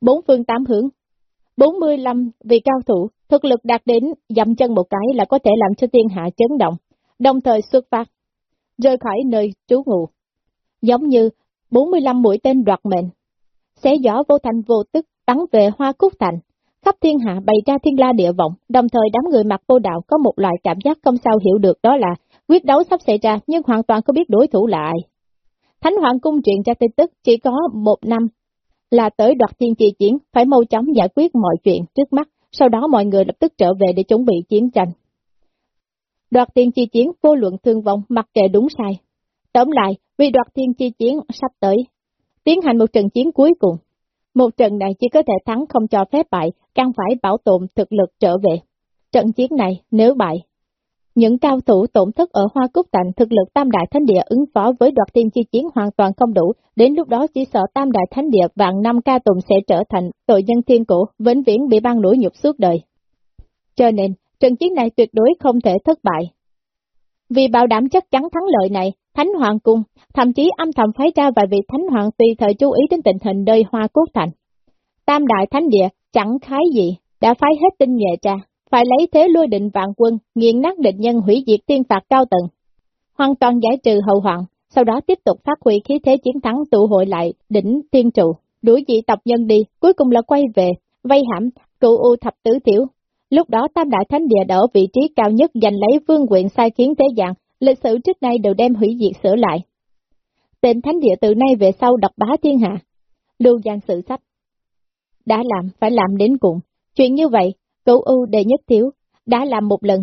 bốn phương tám hướng. 45 vị cao thủ, thực lực đạt đến dậm chân một cái là có thể làm cho thiên hạ chấn động, đồng thời xuất phát, rời khỏi nơi trú ngụ. Giống như 45 mũi tên đoạt mệnh, xé gió vô thành vô tức bắn về hoa cúc thành, khắp thiên hạ bày ra thiên la địa vọng, đồng thời đám người mặc vô đạo có một loại cảm giác không sao hiểu được đó là quyết đấu sắp xảy ra nhưng hoàn toàn không biết đối thủ là ai. Thánh Hoàng Cung truyền ra tin tức chỉ có một năm là tới đoạt thiên chi chiến, phải mau chóng giải quyết mọi chuyện trước mắt, sau đó mọi người lập tức trở về để chuẩn bị chiến tranh. Đoạt thiên chi chiến vô luận thương vong mặc kệ đúng sai. Tóm lại, vì đoạt thiên chi chiến sắp tới, tiến hành một trận chiến cuối cùng. Một trận này chỉ có thể thắng không cho phép bại, càng phải bảo tồn thực lực trở về. Trận chiến này, nếu bại, những cao thủ tổn thất ở Hoa Cúc Thành thực lực Tam Đại Thánh Địa ứng phó với đoạt tiên chi chiến hoàn toàn không đủ, đến lúc đó chỉ sợ Tam Đại Thánh Địa vạn năm ca tùng sẽ trở thành tội nhân thiên cổ, vĩnh viễn bị ban nổi nhục suốt đời. Cho nên, trận chiến này tuyệt đối không thể thất bại. Vì bảo đảm chắc chắn thắng lợi này, Thánh Hoàng Cung, thậm chí âm thầm phái ra vài vị Thánh Hoàng tùy thời chú ý đến tình hình nơi Hoa cốt Thành. Tam Đại Thánh Địa chẳng khái gì, đã phái hết tinh nhuệ ra, phải lấy thế lui định vạn quân, nghiền nát địch nhân hủy diệt tiên phạt cao tầng, hoàn toàn giải trừ hậu hoạn, sau đó tiếp tục phát huy khí thế chiến thắng tụ hội lại đỉnh tiên trụ, đuổi dị tộc nhân đi, cuối cùng là quay về, vây hãm, cựu u thập tứ tiểu. Lúc đó Tam Đại Thánh Địa đỡ ở vị trí cao nhất giành lấy vương quyền sai khiến thế dạng, lịch sử trước nay đều đem hủy diệt sửa lại. Tên Thánh Địa từ nay về sau độc bá thiên hạ, lưu danh sự sách. Đã làm, phải làm đến cùng. Chuyện như vậy, Cửu ưu đệ nhất thiếu, đã làm một lần,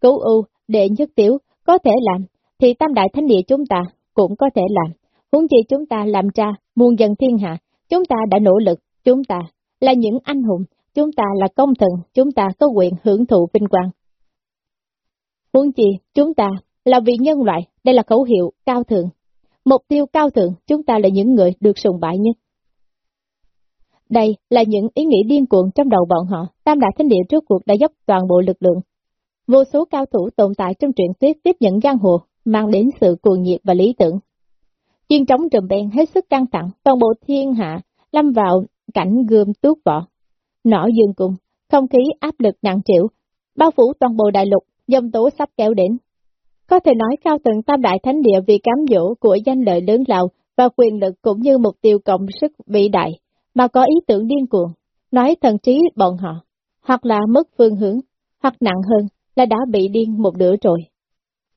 cửu ưu đệ nhất tiểu có thể làm, thì tam đại thánh địa chúng ta cũng có thể làm. Huống chi chúng ta làm ra muôn dân thiên hạ, chúng ta đã nỗ lực, chúng ta là những anh hùng, chúng ta là công thần, chúng ta có quyền hưởng thụ vinh quang. Huống chi chúng ta là vị nhân loại, đây là khẩu hiệu cao thượng. Mục tiêu cao thượng, chúng ta là những người được sùng bại nhất. Đây là những ý nghĩ điên cuồng trong đầu bọn họ, Tam Đại Thánh Địa trước cuộc đã dốc toàn bộ lực lượng. Vô số cao thủ tồn tại trong truyện thuyết tiếp nhận giang hồ, mang đến sự cuồng nhiệt và lý tưởng. Chuyên trống trùm bèn hết sức căng thẳng, toàn bộ thiên hạ lâm vào cảnh gươm tuốt vỏ. Nỏ dương cung, không khí áp lực nặng triệu, bao phủ toàn bộ đại lục, dòng tố sắp kéo đến. Có thể nói cao tầng tam đại thánh địa vì cám dỗ của danh lợi lớn lao và quyền lực cũng như mục tiêu cộng sức vĩ đại, mà có ý tưởng điên cuồng, nói thần trí bọn họ, hoặc là mất phương hướng, hoặc nặng hơn là đã bị điên một nửa rồi.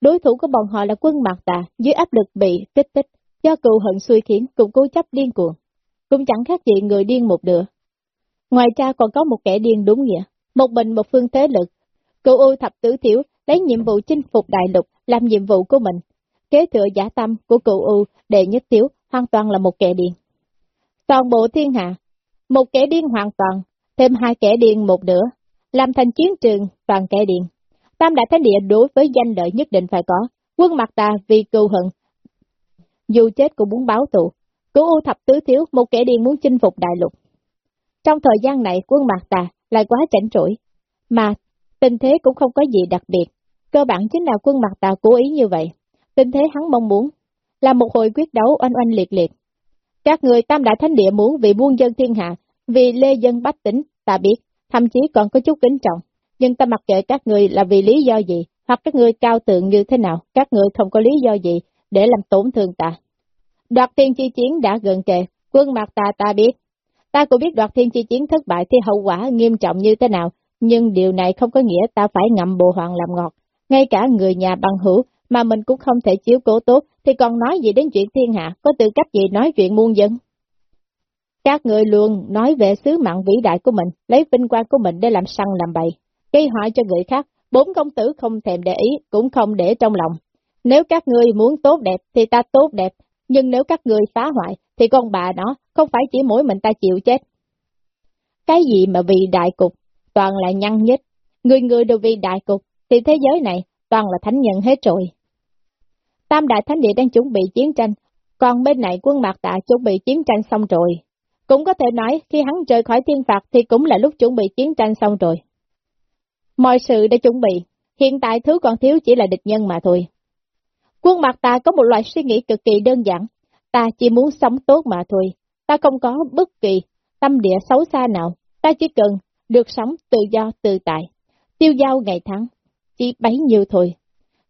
Đối thủ của bọn họ là quân mạc tà, dưới áp lực bị kích tích, do cựu hận xui khiến cũng cố chấp điên cuồng, cũng chẳng khác gì người điên một nửa. Ngoài ra còn có một kẻ điên đúng nghĩa, một mình một phương thế lực, cựu u thập tử thiểu lấy nhiệm vụ chinh phục đại lục làm nhiệm vụ của mình, kế thừa giả tâm của cựu u đệ nhất thiếu hoàn toàn là một kẻ điên toàn bộ thiên hạ. Một kẻ điên hoàn toàn, thêm hai kẻ điên một nửa, làm thành chiến trường toàn kẻ điên. Tam đại thánh địa đối với danh lợi nhất định phải có, quân mặt ta vì cừu hận. Dù chết cũng muốn báo tụ, cứu u thập tứ thiếu một kẻ điên muốn chinh phục đại lục. Trong thời gian này quân Mạc tà lại quá chảnh trỗi, mà tình thế cũng không có gì đặc biệt. Cơ bản chính là quân Mạc tà cố ý như vậy. Tình thế hắn mong muốn là một hồi quyết đấu oanh oanh liệt liệt. Các người tam đại thánh địa muốn vì buôn dân thiên hạ, vì lê dân bách tính, ta biết, thậm chí còn có chút kính trọng. Nhưng ta mặc kệ các người là vì lý do gì, hoặc các người cao tượng như thế nào, các người không có lý do gì để làm tổn thương ta. Đoạt thiên chi chiến đã gần kề, quân mặt ta ta biết. Ta cũng biết đoạt thiên chi chiến thất bại thì hậu quả nghiêm trọng như thế nào, nhưng điều này không có nghĩa ta phải ngậm bồ hoàng làm ngọt. Ngay cả người nhà bằng hữu mà mình cũng không thể chiếu cố tốt, thì còn nói gì đến chuyện thiên hạ, có tư cách gì nói chuyện muôn dân. Các người luôn nói về sứ mạng vĩ đại của mình, lấy vinh quang của mình để làm săn làm bậy, gây họa cho người khác, bốn công tử không thèm để ý, cũng không để trong lòng. Nếu các người muốn tốt đẹp thì ta tốt đẹp, nhưng nếu các người phá hoại thì con bà nó không phải chỉ mỗi mình ta chịu chết. Cái gì mà vì đại cục, toàn là nhăn nhất, người người đều vì đại cục, thì thế giới này toàn là thánh nhân hết rồi. Tam đại thánh địa đang chuẩn bị chiến tranh, còn bên này quân mạc tạ chuẩn bị chiến tranh xong rồi. Cũng có thể nói khi hắn rời khỏi thiên phạt thì cũng là lúc chuẩn bị chiến tranh xong rồi. Mọi sự đã chuẩn bị, hiện tại thứ còn thiếu chỉ là địch nhân mà thôi. Quân mặt ta có một loại suy nghĩ cực kỳ đơn giản, ta chỉ muốn sống tốt mà thôi, ta không có bất kỳ tâm địa xấu xa nào, ta chỉ cần được sống tự do tự tại, tiêu giao ngày tháng, chỉ bấy nhiêu thôi.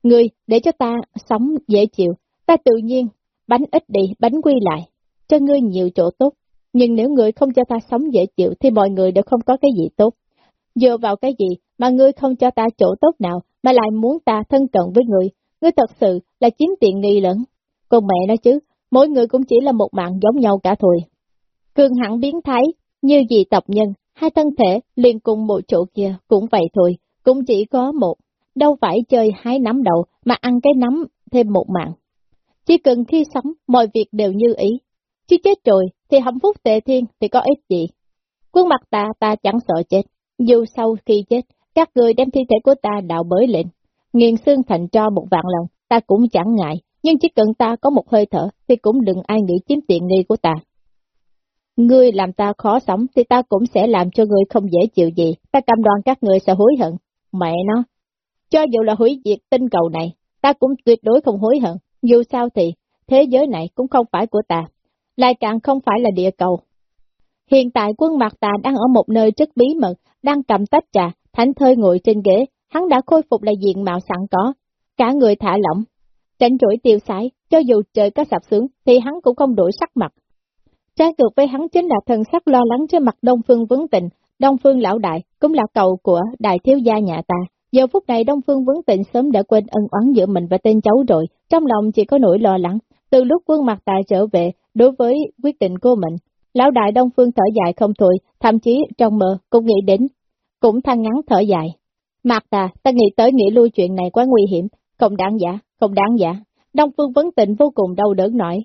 Người để cho ta sống dễ chịu, ta tự nhiên bánh ít đi, bánh quy lại, cho ngươi nhiều chỗ tốt. Nhưng nếu ngươi không cho ta sống dễ chịu thì mọi người đều không có cái gì tốt. Dựa vào cái gì mà ngươi không cho ta chỗ tốt nào mà lại muốn ta thân cận với ngươi, ngươi thật sự là chiếm tiện nghi lẫn. Còn mẹ nói chứ, mỗi người cũng chỉ là một mạng giống nhau cả thôi. Cường hẳn biến thái, như gì tộc nhân, hai thân thể liền cùng một chỗ kia cũng vậy thôi, cũng chỉ có một, đâu phải chơi hái nắm đầu mà ăn cái nắm thêm một mạng. Chỉ cần khi sống, mọi việc đều như ý. Chứ chết rồi, thì hạnh phúc tệ thiên thì có ích gì. Quân mặt ta, ta chẳng sợ chết. Dù sau khi chết, các người đem thi thể của ta đào bới lên. Nghiền xương thành cho một vạn lần, ta cũng chẳng ngại. Nhưng chỉ cần ta có một hơi thở, thì cũng đừng ai nghĩ chiếm tiện nghi của ta. Ngươi làm ta khó sống thì ta cũng sẽ làm cho ngươi không dễ chịu gì, ta cam đoan các ngươi sẽ hối hận. Mẹ nó, cho dù là hủy diệt tinh cầu này, ta cũng tuyệt đối không hối hận, dù sao thì thế giới này cũng không phải của ta, lại càng không phải là địa cầu. Hiện tại quân mặt Tà đang ở một nơi rất bí mật, đang cầm tách trà, thánh thơi ngồi trên ghế, hắn đã khôi phục lại diện mạo sẵn có, cả người thả lỏng, tránh rủi tiêu sái, cho dù trời có sạp sướng thì hắn cũng không đổi sắc mặt, Trái ngược với hắn chính là thần sắc lo lắng trên mặt Đông Phương Vấn Tịnh, Đông Phương Lão Đại, cũng là cậu của đại thiếu gia nhà ta. Giờ phút này Đông Phương Vấn Tịnh sớm đã quên ân oán giữa mình và tên cháu rồi, trong lòng chỉ có nỗi lo lắng. Từ lúc quân mặt tài trở về, đối với quyết định của mình, Lão Đại Đông Phương thở dài không thôi, thậm chí trong mơ cũng nghĩ đến, cũng thăng ngắn thở dài. Mạc ta, ta nghĩ tới nghĩ lui chuyện này quá nguy hiểm, không đáng giả, không đáng giả. Đông Phương Vấn Tịnh vô cùng đau đớn nổi,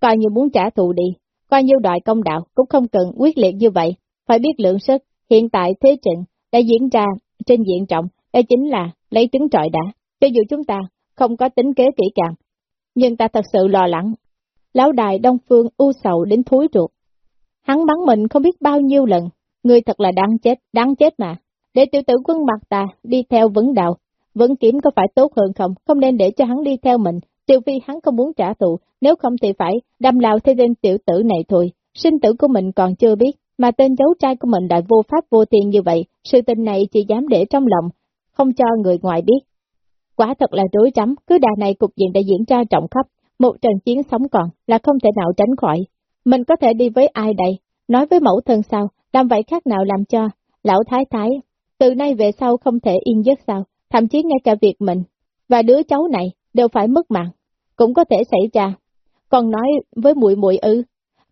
coi như muốn trả thù đi, coi nhiêu đòi công đạo cũng không cần quyết liệt như vậy, phải biết lượng sức, hiện tại thế trận đã diễn ra trên diện trọng, đây chính là lấy trứng trọi đã, cho dù chúng ta không có tính kế kỹ càng, nhưng ta thật sự lo lắng. Lão đài Đông Phương u sầu đến thúi ruột. Hắn bắn mình không biết bao nhiêu lần, người thật là đáng chết, đáng chết mà. Để tiểu tử quân mặt ta đi theo vấn đạo, vấn kiếm có phải tốt hơn không, không nên để cho hắn đi theo mình, Tiêu phi hắn không muốn trả thù, nếu không thì phải đâm lao theo tên tiểu tử này thôi. Sinh tử của mình còn chưa biết, mà tên cháu trai của mình đại vô pháp vô tiền như vậy, sự tình này chỉ dám để trong lòng, không cho người ngoài biết. Quả thật là rối rắm, cứ đà này cục diện đã diễn ra trọng khắp, một trận chiến sống còn là không thể nào tránh khỏi. Mình có thể đi với ai đây? Nói với mẫu thân sao? Làm vậy khác nào làm cho? Lão thái thái, từ nay về sau không thể yên giấc sao? Thậm chí ngay cả việc mình và đứa cháu này đều phải mất mạng, cũng có thể xảy ra. Còn nói với muội muội ư,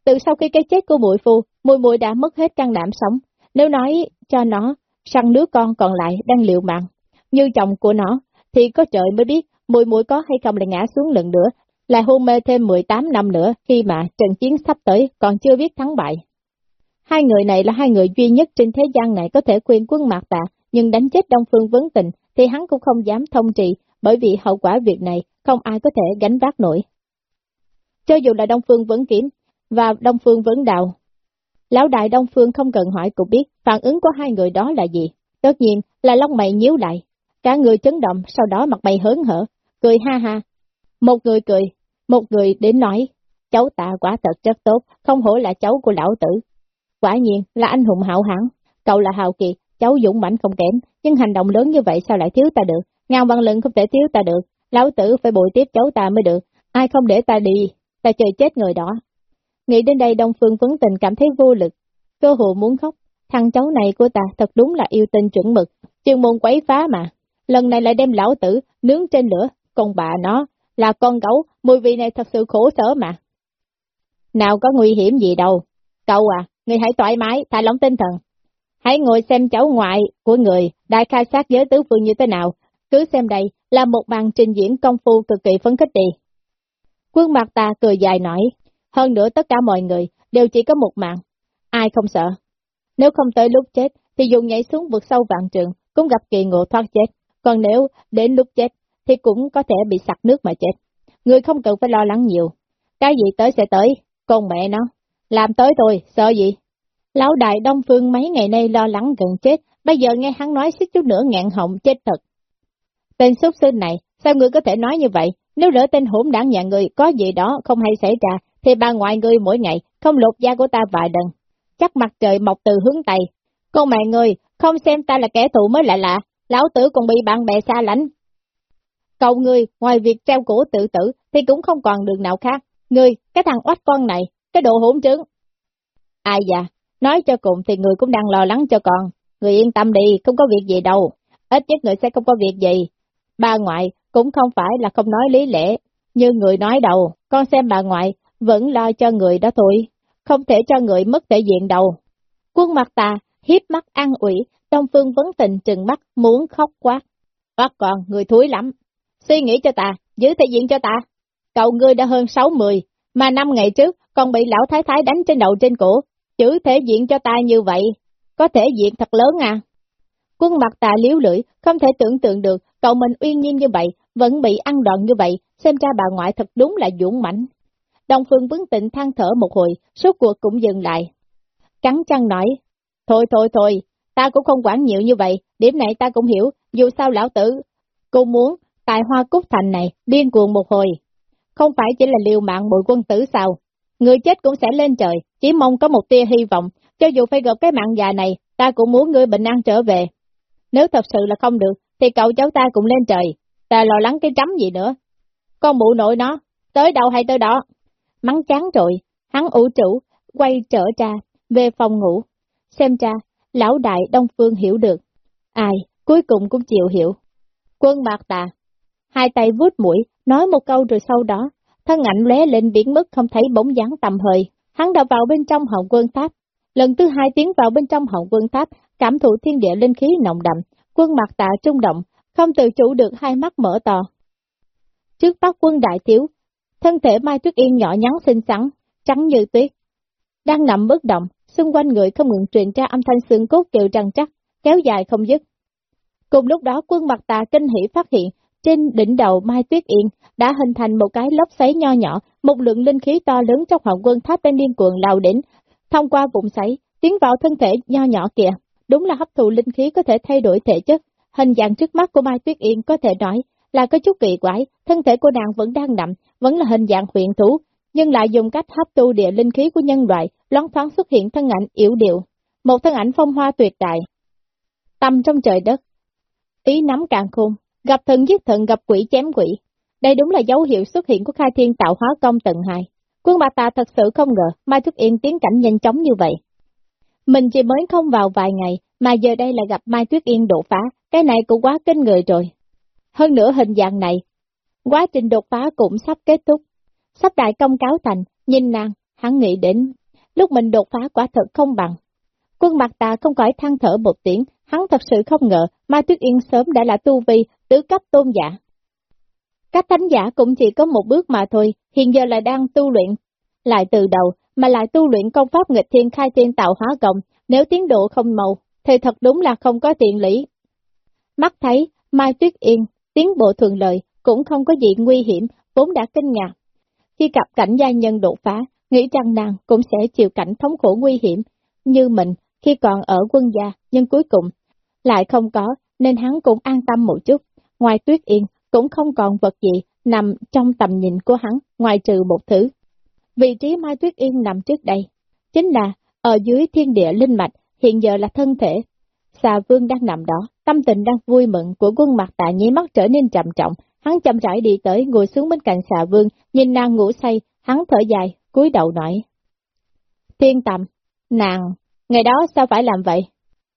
từ sau khi cái chết của muội phu, muội muội đã mất hết căn đảm sống, nếu nói cho nó, săn đứa con còn lại đang liệu mạng, như chồng của nó, thì có trời mới biết muội muội có hay không lại ngã xuống lần nữa, lại hôn mê thêm 18 năm nữa khi mà trận chiến sắp tới còn chưa biết thắng bại. Hai người này là hai người duy nhất trên thế gian này có thể khuyên quân mạc tạ, nhưng đánh chết Đông Phương Vấn Tình thì hắn cũng không dám thông trị, bởi vì hậu quả việc này không ai có thể gánh vác nổi. Cho dù là Đông Phương Vấn Kiếm và Đông Phương Vấn đào, Lão đại Đông Phương không cần hỏi cũng biết phản ứng của hai người đó là gì. Tất nhiên là lông mày nhíu lại, cả người chấn động, sau đó mặt mày hớn hở, cười ha ha. Một người cười, một người đến nói, cháu ta quả thật rất tốt, không hổ là cháu của lão tử. Quả nhiên là anh hùng hạo hãn, cậu là hào kiệt, cháu dũng mãnh không kém, nhưng hành động lớn như vậy sao lại thiếu ta được, ngàn văn lận không thể thiếu ta được, lão tử phải bồi tiếp cháu ta mới được, ai không để ta đi, ta chơi chết người đó. Nghĩ đến đây Đông Phương Vấn Tình cảm thấy vô lực, cơ hội muốn khóc, thằng cháu này của ta thật đúng là yêu tinh chuẩn mực, chuyên môn quấy phá mà, lần này lại đem lão tử nướng trên lửa, còn bà nó là con gấu, mùi vị này thật sự khổ sở mà. Nào có nguy hiểm gì đâu, cậu à, người hãy thoải mái, thả lỏng tinh thần. Hãy ngồi xem cháu ngoại của người đại khai sát giới tứ phương như thế nào, cứ xem đây là một màn trình diễn công phu cực kỳ phấn khích đi. Quân mặt ta cười dài nói, hơn nữa tất cả mọi người đều chỉ có một mạng, ai không sợ. Nếu không tới lúc chết thì dùng nhảy xuống vực sâu vạn trường cũng gặp kỳ ngộ thoát chết, còn nếu đến lúc chết thì cũng có thể bị sặc nước mà chết. Người không cần phải lo lắng nhiều, cái gì tới sẽ tới, con mẹ nó, làm tới thôi, sợ gì. Lão đại Đông Phương mấy ngày nay lo lắng gần chết, bây giờ nghe hắn nói xích chút nữa ngạn họng chết thật. Tên xuất sinh này, sao ngươi có thể nói như vậy? Nếu lỡ tên hỗn đảng nhà người có gì đó không hay xảy ra, thì bà ngoại ngươi mỗi ngày không lột da của ta vài lần. chắc mặt trời mọc từ hướng Tây. Con mẹ người, không xem ta là kẻ thù mới lạ lạ, lão tử còn bị bạn bè xa lánh. Cậu ngươi, ngoài việc treo cổ tự tử, thì cũng không còn đường nào khác. Ngươi, cái thằng oách con này, cái độ hỗn trứng. Ai dạ, nói cho cùng thì người cũng đang lo lắng cho con. Người yên tâm đi, không có việc gì đâu. Ít nhất người sẽ không có việc gì. Bà ngoại cũng không phải là không nói lý lẽ, như người nói đầu, con xem bà ngoại vẫn lo cho người đó thôi, không thể cho người mất thể diện đâu. Quân mặt ta, hiếp mắt an ủy, Đông Phương vấn tình trừng mắt, muốn khóc quá. Bác còn, người thúi lắm. Suy nghĩ cho ta, giữ thể diện cho ta. Cậu ngươi đã hơn 60, mà năm ngày trước còn bị lão thái thái đánh trên đầu trên cổ. Giữ thể diện cho ta như vậy, có thể diện thật lớn à. Quân mặt tạ liếu lưỡi, không thể tưởng tượng được, cậu mình uy nghiêm như vậy, vẫn bị ăn đòn như vậy, xem ra bà ngoại thật đúng là dũng mãnh. đồng Phương Vấn Tịnh than thở một hồi, suốt cuộc cũng dừng lại. Cắn chăng nói, thôi thôi thôi, ta cũng không quản nhiều như vậy, điểm này ta cũng hiểu, dù sao lão tử, cô muốn tài hoa cúc thành này điên cuồng một hồi. Không phải chỉ là liều mạng bội quân tử sao, người chết cũng sẽ lên trời, chỉ mong có một tia hy vọng, cho dù phải gặp cái mạng già này, ta cũng muốn người bình an trở về. Nếu thật sự là không được, thì cậu cháu ta cũng lên trời, ta lo lắng cái trắm gì nữa. Con mụ nội nó, tới đâu hay tới đó. Mắng chán rồi, hắn ủ trụ, quay trở ra, về phòng ngủ. Xem ra, lão đại Đông Phương hiểu được. Ai, cuối cùng cũng chịu hiểu. Quân bạc tà, hai tay vuốt mũi, nói một câu rồi sau đó, thân ảnh lóe lên biến mất không thấy bóng dáng tầm hơi. Hắn đã vào bên trong hậu quân tháp. Lần thứ hai tiến vào bên trong hậu quân tháp, cảm thụ thiên địa linh khí nồng đậm, quân mặt tạ trung động, không tự chủ được hai mắt mở to. Trước bắt quân đại thiếu, thân thể Mai Tuyết Yên nhỏ nhắn xinh xắn, trắng như tuyết, đang nằm bất động, xung quanh người không ngừng truyền ra âm thanh xương cốt kêu trăng chắc, kéo dài không dứt. Cùng lúc đó quân mặt tà kinh hỉ phát hiện, trên đỉnh đầu Mai Tuyết Yên đã hình thành một cái lốc xoáy nho nhỏ, một lượng linh khí to lớn trong hậu quân tháp tên liên cuồng lao đỉnh, thông qua vùng xoáy, tiến vào thân thể nho nhỏ kìa. Đúng là hấp thụ linh khí có thể thay đổi thể chất, hình dạng trước mắt của Mai Tuyết Yên có thể nói là có chút kỳ quái, thân thể của nàng vẫn đang nằm, vẫn là hình dạng huyện thú, nhưng lại dùng cách hấp thu địa linh khí của nhân loại, loáng thoáng xuất hiện thân ảnh yếu điệu, một thân ảnh phong hoa tuyệt đại. Tâm trong trời đất, ý nắm càng khôn, gặp thần giết thần gặp quỷ chém quỷ. Đây đúng là dấu hiệu xuất hiện của khai thiên tạo hóa công tầng 2. Quân bà ta thật sự không ngờ Mai Thúc Yên tiến cảnh nhanh chóng như vậy. Mình chỉ mới không vào vài ngày, mà giờ đây là gặp Mai Tuyết Yên đột phá, cái này cũng quá kinh người rồi. Hơn nữa hình dạng này, quá trình đột phá cũng sắp kết thúc. Sắp đại công cáo thành, nhìn nàng, hắn nghĩ đến, lúc mình đột phá quả thật không bằng. Quân mặt ta không khỏi than thở một tiếng, hắn thật sự không ngờ Mai Tuyết Yên sớm đã là tu vi, tứ cấp tôn giả. Các thánh giả cũng chỉ có một bước mà thôi, hiện giờ là đang tu luyện. Lại từ đầu, mà lại tu luyện công pháp nghịch thiên khai thiên tạo hóa cộng, nếu tiến độ không màu, thì thật đúng là không có tiện lý. Mắt thấy, Mai Tuyết Yên, tiến bộ thuận lợi, cũng không có gì nguy hiểm, vốn đã kinh ngạc. Khi gặp cảnh gia nhân đột phá, nghĩ rằng nàng cũng sẽ chịu cảnh thống khổ nguy hiểm, như mình khi còn ở quân gia, nhưng cuối cùng lại không có, nên hắn cũng an tâm một chút. Ngoài Tuyết Yên, cũng không còn vật gì nằm trong tầm nhìn của hắn, ngoài trừ một thứ. Vị trí Mai Tuyết Yên nằm trước đây, chính là ở dưới thiên địa linh mạch, hiện giờ là thân thể. Xà vương đang nằm đó, tâm tình đang vui mừng của quân mặt tạ nháy mắt trở nên trầm trọng, hắn chậm rãi đi tới ngồi xuống bên cạnh xà vương, nhìn nàng ngủ say, hắn thở dài, cúi đầu nói. Thiên tầm, nàng, ngày đó sao phải làm vậy?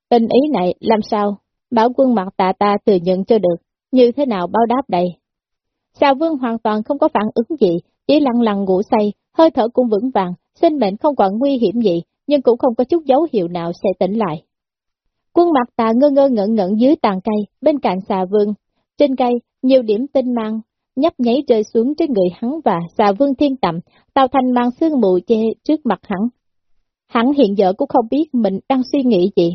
Tình ý này làm sao? Bảo quân mặt tạ ta tự nhận cho được, như thế nào báo đáp đây? Xà vương hoàn toàn không có phản ứng gì, chỉ lặng lặng ngủ say, hơi thở cũng vững vàng, sinh mệnh không còn nguy hiểm gì, nhưng cũng không có chút dấu hiệu nào sẽ tỉnh lại. Quân mặt tà ngơ ngơ ngẩn ngẩn dưới tàn cây, bên cạnh xà vương. Trên cây, nhiều điểm tinh mang, nhấp nháy rơi xuống trên người hắn và xà vương thiên tầm, tạo thành màn sương mù che trước mặt hắn. Hắn hiện giờ cũng không biết mình đang suy nghĩ gì.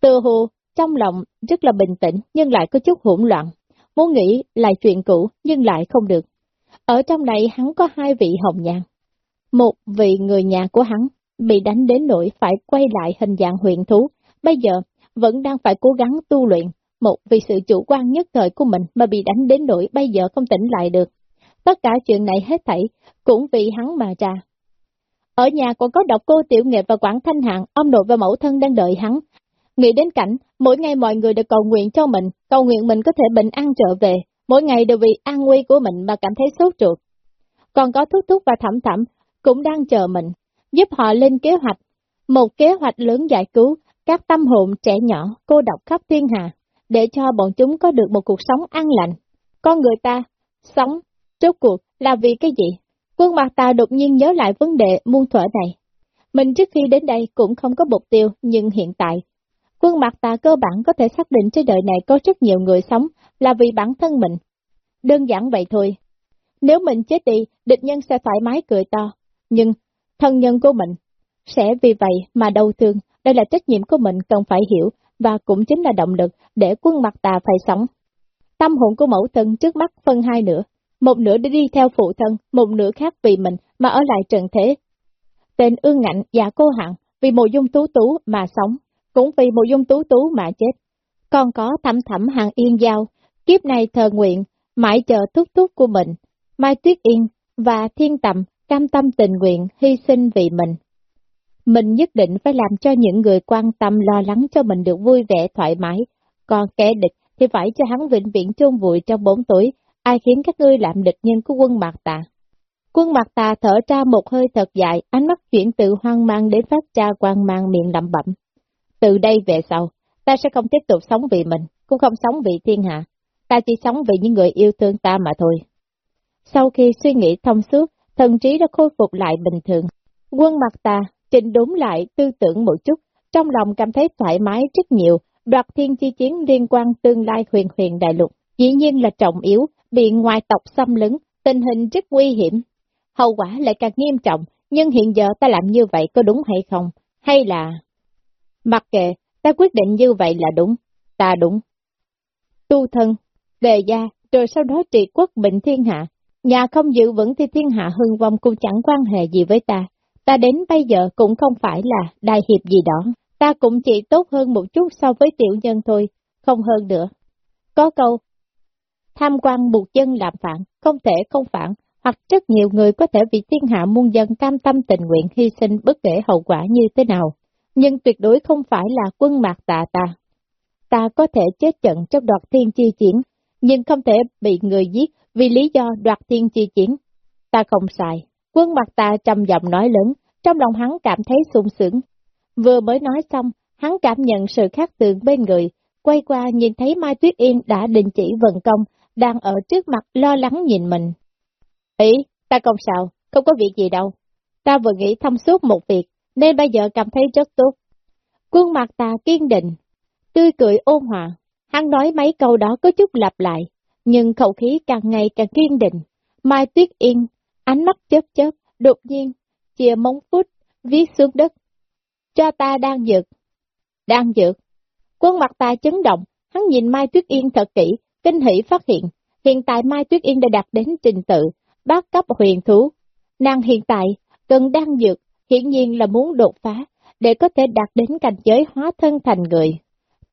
Từ hồ, trong lòng rất là bình tĩnh nhưng lại có chút hỗn loạn, muốn nghĩ lại chuyện cũ nhưng lại không được. Ở trong này hắn có hai vị hồng nhàn. Một vị người nhà của hắn bị đánh đến nỗi phải quay lại hình dạng huyện thú, bây giờ vẫn đang phải cố gắng tu luyện, một vì sự chủ quan nhất thời của mình mà bị đánh đến nỗi bây giờ không tỉnh lại được. Tất cả chuyện này hết thảy cũng vì hắn mà ra. Ở nhà còn có độc cô tiểu nghệ và quản thanh hạng, ông nội và mẫu thân đang đợi hắn. Nghĩ đến cảnh, mỗi ngày mọi người đều cầu nguyện cho mình, cầu nguyện mình có thể bình an trở về, mỗi ngày đều vì an nguy của mình mà cảm thấy sốt ruột. Còn có thúc thúc và thẩm thẩm cũng đang chờ mình, giúp họ lên kế hoạch, một kế hoạch lớn giải cứu các tâm hồn trẻ nhỏ cô độc khắp thiên hà, để cho bọn chúng có được một cuộc sống an lành. Con người ta sống, rốt cuộc là vì cái gì? Quân mặt ta đột nhiên nhớ lại vấn đề muôn thuở này. Mình trước khi đến đây cũng không có mục tiêu, nhưng hiện tại, quân mặt ta cơ bản có thể xác định trên đời này có rất nhiều người sống là vì bản thân mình. Đơn giản vậy thôi. Nếu mình chết đi, địch nhân sẽ thoải mái cười to, nhưng thân nhân của mình sẽ vì vậy mà đau thương, đây là trách nhiệm của mình cần phải hiểu và cũng chính là động lực để quân mặt tà phải sống. Tâm hồn của mẫu thân trước mắt phân hai nửa, một nửa để đi theo phụ thân, một nửa khác vì mình mà ở lại trần thế. Tên ương ngạnh và cô hạng vì mộ dung tú tú mà sống, cũng vì mộ dung tú tú mà chết. Còn có thẩm thẩm hàng yên giao, kiếp này thờ nguyện, mãi chờ thúc thúc của mình, Mai Tuyết Yên và Thiên Tầm cam tâm tình nguyện hy sinh vì mình. Mình nhất định phải làm cho những người quan tâm lo lắng cho mình được vui vẻ thoải mái, còn kẻ địch thì phải cho hắn vĩnh viễn chôn vùi trong bốn tuổi, ai khiến các ngươi làm địch nhân của quân Mạc Tà. Quân Mạc Tà thở ra một hơi thật dài, ánh mắt chuyển từ hoang mang đến phát ra quan mang miệng lẩm bẩm. Từ đây về sau, ta sẽ không tiếp tục sống vì mình, cũng không sống vì thiên hạ, ta chỉ sống vì những người yêu thương ta mà thôi. Sau khi suy nghĩ thông suốt, thần trí đã khôi phục lại bình thường. Quân mặt ta trình đúng lại tư tưởng một chút, trong lòng cảm thấy thoải mái rất nhiều, đoạt thiên chi chiến liên quan tương lai huyền huyền đại lục, dĩ nhiên là trọng yếu, bị ngoài tộc xâm lấn, tình hình rất nguy hiểm. Hậu quả lại càng nghiêm trọng, nhưng hiện giờ ta làm như vậy có đúng hay không? Hay là... Mặc kệ, ta quyết định như vậy là đúng, ta đúng. Tu thân, về gia, rồi sau đó trị quốc bệnh thiên hạ. Nhà không giữ vững thì thiên hạ hưng vong cũng chẳng quan hệ gì với ta. Ta đến bây giờ cũng không phải là đại hiệp gì đó, ta cũng chỉ tốt hơn một chút so với tiểu nhân thôi, không hơn nữa. Có câu, tham quan buộc dân làm phản, không thể không phản, hoặc rất nhiều người có thể vì thiên hạ muôn dân cam tâm tình nguyện hy sinh bất kể hậu quả như thế nào, nhưng tuyệt đối không phải là quân mạc tạ ta. Ta có thể chết trận trong đoạt thiên chi chiến, nhưng không thể bị người giết vì lý do đoạt thiên chi chiến. Ta không sai, quân mặt ta trầm giọng nói lớn, trong lòng hắn cảm thấy sung sướng. Vừa mới nói xong, hắn cảm nhận sự khác thường bên người, quay qua nhìn thấy Mai Tuyết Yên đã đình chỉ vận công, đang ở trước mặt lo lắng nhìn mình. Ý, ta không sao, không có việc gì đâu. Ta vừa nghĩ thông suốt một việc, nên bây giờ cảm thấy rất tốt. Quân mặt ta kiên định, tươi cười ôn hòa, hắn nói mấy câu đó có chút lặp lại, nhưng khẩu khí càng ngày càng kiên định. Mai Tuyết Yên, ánh mắt chớp chớp, đột nhiên, chia móng phút, viết xuống đất. Cho ta đang dược. Đang dược. Quân mặt ta chấn động, hắn nhìn Mai Tuyết Yên thật kỹ, kinh hỉ phát hiện, hiện tại Mai Tuyết Yên đã đạt đến trình tự, bác cấp huyền thú. Nàng hiện tại, cần đang dược, hiển nhiên là muốn đột phá, để có thể đạt đến cảnh giới hóa thân thành người.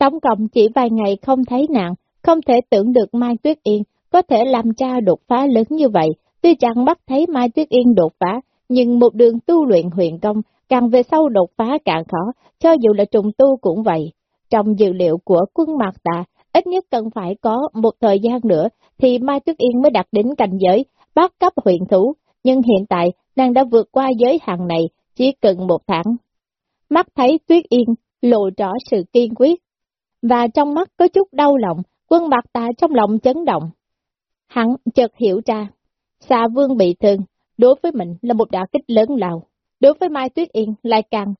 Tổng cộng chỉ vài ngày không thấy nạn, không thể tưởng được Mai Tuyết Yên có thể làm cha đột phá lớn như vậy, tuy chẳng bắt thấy Mai Tuyết Yên đột phá, nhưng một đường tu luyện huyền công, càng về sau đột phá càng khó, cho dù là trùng tu cũng vậy. Trong dữ liệu của quân Mạc Tà, ít nhất cần phải có một thời gian nữa thì Mai Tuyết Yên mới đạt đến cảnh giới bát cấp huyền thú, nhưng hiện tại nàng đã vượt qua giới hạn này chỉ cần một tháng. Mắt thấy Tuyết Yên lộ rõ sự kiên quyết, và trong mắt có chút đau lòng, quân mặt Tà trong lòng chấn động. Hắn chợt hiểu ra, xà vương bị thương, đối với mình là một đả kích lớn lao, đối với Mai Tuyết Yên lại càng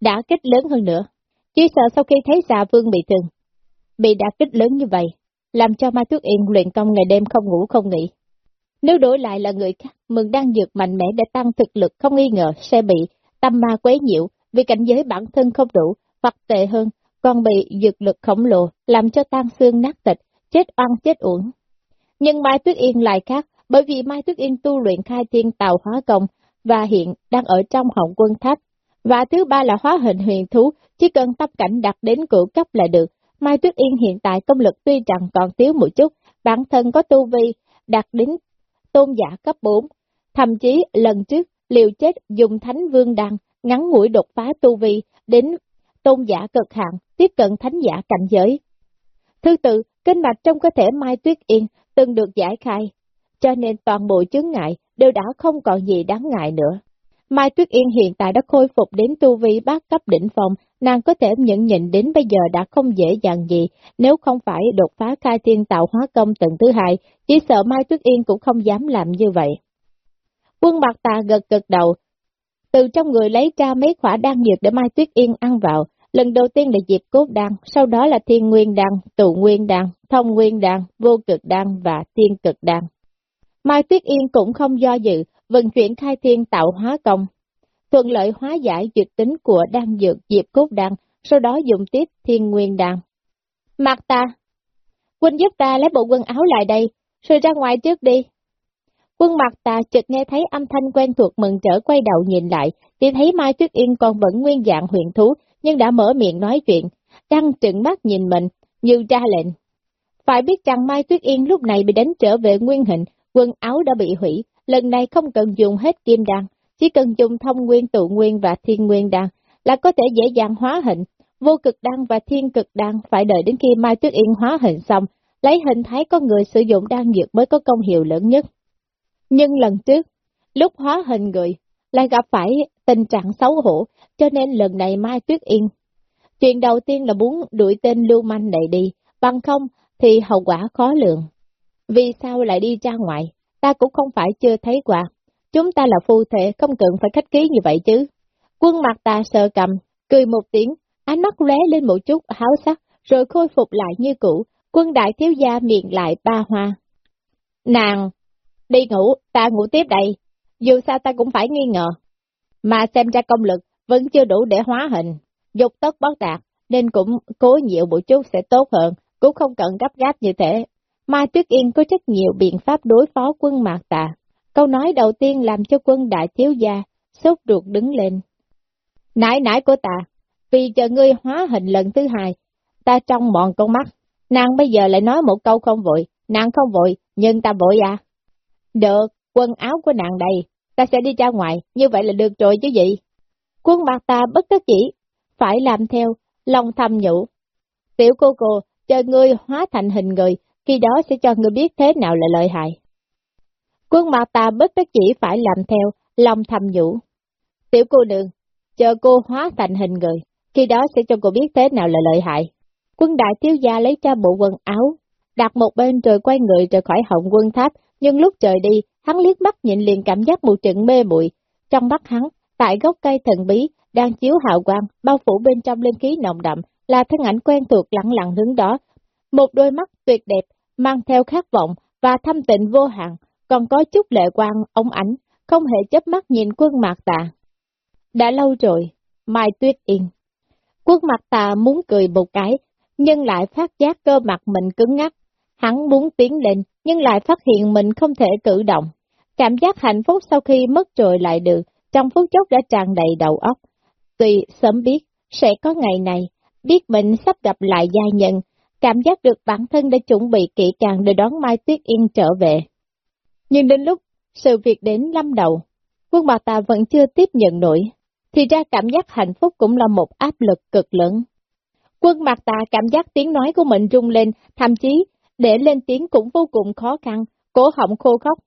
đả kích lớn hơn nữa. Chỉ sợ sau khi thấy xà vương bị thương, bị đả kích lớn như vậy, làm cho Mai Tuyết Yên luyện công ngày đêm không ngủ không nghỉ. Nếu đổi lại là người khác, mừng đang dược mạnh mẽ để tăng thực lực không nghi ngờ sẽ bị tâm ma quấy nhiễu vì cảnh giới bản thân không đủ, hoặc tệ hơn, còn bị dược lực khổng lồ làm cho tan xương nát thịt, chết oan chết uổng. Nhưng Mai Tuyết Yên lại khác, bởi vì Mai Tuyết Yên tu luyện khai thiên tàu hóa công và hiện đang ở trong họng quân tháp. Và thứ ba là hóa hình huyền thú, chỉ cần tâm cảnh đạt đến cửu cấp là được. Mai Tuyết Yên hiện tại công lực tuy rằng còn thiếu một chút, bản thân có tu vi đạt đến tôn giả cấp 4. Thậm chí lần trước liều chết dùng thánh vương đăng, ngắn ngủi đột phá tu vi, đến tôn giả cực hạn, tiếp cận thánh giả cảnh giới. Thứ tự, kinh mạch trong cơ thể Mai Tuyết Yên từng được giải khai, cho nên toàn bộ chứng ngại đều đã không còn gì đáng ngại nữa. Mai Tuyết Yên hiện tại đã khôi phục đến tu vi bát cấp đỉnh phòng, nàng có thể nhận nhịn đến bây giờ đã không dễ dàng gì, nếu không phải đột phá khai thiên tạo hóa công tầng thứ hai, chỉ sợ Mai Tuyết Yên cũng không dám làm như vậy. Quân bạc tà gật gật đầu, từ trong người lấy ra mấy khỏa đan dược để Mai Tuyết Yên ăn vào, lần đầu tiên là diệp cốt đan, sau đó là thiên nguyên đan, tụ nguyên đan, thông nguyên đan, vô cực đan và tiên cực đan. Mai Tuyết Yên cũng không do dự, vận chuyển khai thiên tạo hóa công, thuận lợi hóa giải dược tính của đan dược diệp cốt đan, sau đó dùng tiếp thiên nguyên đan. Mặt ta, Quynh giúp ta lấy bộ quần áo lại đây, rồi ra ngoài trước đi. Quân mặt ta chợt nghe thấy âm thanh quen thuộc mừng trở quay đầu nhìn lại, thì thấy Mai Tuyết Yên còn vẫn nguyên dạng huyền thú, nhưng đã mở miệng nói chuyện, đang trừng mắt nhìn mình, như ra lệnh. Phải biết rằng Mai Tuyết Yên lúc này bị đánh trở về nguyên hình, quần áo đã bị hủy, lần này không cần dùng hết kim đan, chỉ cần dùng thông nguyên tụ nguyên và thiên nguyên đan là có thể dễ dàng hóa hình. Vô cực đan và thiên cực đan phải đợi đến khi Mai Tuyết Yên hóa hình xong, lấy hình thái con người sử dụng đan dược mới có công hiệu lớn nhất. Nhưng lần trước, lúc hóa hình người, lại gặp phải tình trạng xấu hổ, cho nên lần này Mai Tuyết Yên. Chuyện đầu tiên là muốn đuổi tên lưu manh này đi, bằng không thì hậu quả khó lường. Vì sao lại đi ra ngoài, ta cũng không phải chưa thấy qua. Chúng ta là phu thể, không cần phải khách ký như vậy chứ. Quân mặt ta sờ cầm, cười một tiếng, ánh mắt lóe lên một chút háo sắc, rồi khôi phục lại như cũ, quân đại thiếu gia miệng lại ba hoa. Nàng, đi ngủ, ta ngủ tiếp đây, dù sao ta cũng phải nghi ngờ. Mà xem ra công lực vẫn chưa đủ để hóa hình, dục tất bất đạt, nên cũng cố nhiều một chút sẽ tốt hơn, cũng không cần gấp gáp như thế. Mai Tuyết Yên có rất nhiều biện pháp đối phó quân mạc tà. Câu nói đầu tiên làm cho quân đại thiếu gia, sốt ruột đứng lên. Nãi nãi của ta, vì chờ ngươi hóa hình lần thứ hai, ta trong mòn con mắt, nàng bây giờ lại nói một câu không vội, nàng không vội, nhưng ta vội à. Được, quần áo của nàng đây, ta sẽ đi ra ngoài, như vậy là được rồi chứ gì. Quân mặt ta bất tất chỉ, phải làm theo, lòng thầm nhủ. Tiểu cô cô, chờ ngươi hóa thành hình người, khi đó sẽ cho ngươi biết thế nào là lợi hại. Quân mặt ta bất tất chỉ phải làm theo, lòng thầm nhủ. Tiểu cô nương, chờ cô hóa thành hình người, khi đó sẽ cho cô biết thế nào là lợi hại. Quân đại thiếu gia lấy ra bộ quần áo, đặt một bên rồi quay người rời khỏi họng quân tháp, nhưng lúc trời đi, hắn liếc mắt nhìn liền cảm giác một trận mê muội Trong mắt hắn, tại gốc cây thần bí, đang chiếu hào quang, bao phủ bên trong linh khí nồng đậm, là thân ảnh quen thuộc lặng lặng đứng đó. Một đôi mắt tuyệt đẹp, mang theo khát vọng và thâm tịnh vô hạn, còn có chút lệ quang, ông ảnh, không hề chấp mắt nhìn quân mạc tà. Đã lâu rồi, Mai Tuyết Yên. Quân mặt tà muốn cười một cái, nhưng lại phát giác cơ mặt mình cứng ngắc. Hắn muốn tiến lên, nhưng lại phát hiện mình không thể cử động. Cảm giác hạnh phúc sau khi mất rồi lại được, trong phút chốc đã tràn đầy đầu óc. Tuy sớm biết, sẽ có ngày này, biết mình sắp gặp lại gia nhân, cảm giác được bản thân đã chuẩn bị kỹ càng để đón Mai Tuyết Yên trở về. Nhưng đến lúc sự việc đến lâm đầu, quân bà ta vẫn chưa tiếp nhận nổi, thì ra cảm giác hạnh phúc cũng là một áp lực cực lớn. Quân mặt ta cảm giác tiếng nói của mình rung lên, thậm chí để lên tiếng cũng vô cùng khó khăn, cổ họng khô khóc,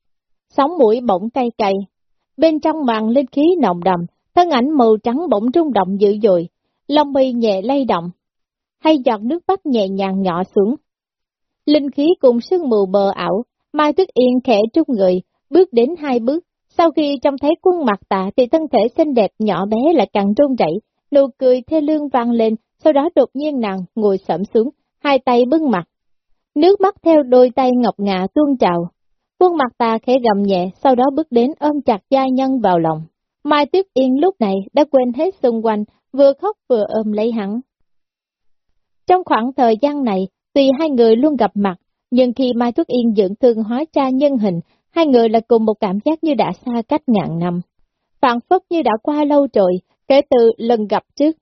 sóng mũi bỗng cay cay. Bên trong màn linh khí nồng đầm, thân ảnh màu trắng bỗng rung động dữ dội, lông mi nhẹ lay động, hay giọt nước mắt nhẹ nhàng nhỏ xuống. Linh khí cùng sương mù bờ ảo, Mai Tuyết Yên khẽ trung người, bước đến hai bước, sau khi trông thấy quân mặt tạ thì thân thể xinh đẹp nhỏ bé lại càng run rẩy, nụ cười thê lương vang lên, sau đó đột nhiên nàng ngồi sẫm xuống, hai tay bưng mặt. Nước mắt theo đôi tay ngọc ngà tuôn trào. khuôn mặt ta khẽ gầm nhẹ, sau đó bước đến ôm chặt gia nhân vào lòng. Mai Tuyết Yên lúc này đã quên hết xung quanh, vừa khóc vừa ôm lấy hắn. Trong khoảng thời gian này, tuy hai người luôn gặp mặt, nhưng khi Mai Tuyết Yên dưỡng thương hóa cha nhân hình, hai người là cùng một cảm giác như đã xa cách ngàn năm. Phản phất như đã qua lâu rồi, kể từ lần gặp trước.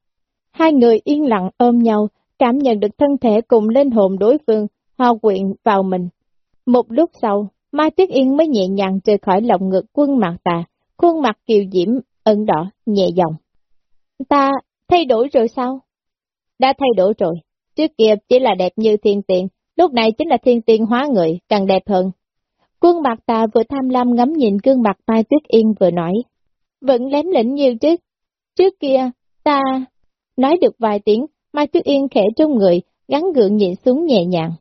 Hai người yên lặng ôm nhau, cảm nhận được thân thể cùng linh hồn đối phương, hòa quyện vào mình. Một lúc sau, Mai Tuyết Yên mới nhẹ nhàng rời khỏi lòng ngực quân mặt tà, khuôn mặt kiều diễm, ẩn đỏ, nhẹ giọng. Ta thay đổi rồi sao? Đã thay đổi rồi, trước kia chỉ là đẹp như thiên tiên, lúc này chính là thiên tiên hóa người, càng đẹp hơn. Quân mặt ta vừa tham lam ngắm nhìn gương mặt Mai Tuyết Yên vừa nói, vẫn lém lĩnh như trước. Trước kia, ta... Nói được vài tiếng, Mai Tuyết Yên khẽ trong người, gắn gượng nhịn xuống nhẹ nhàng.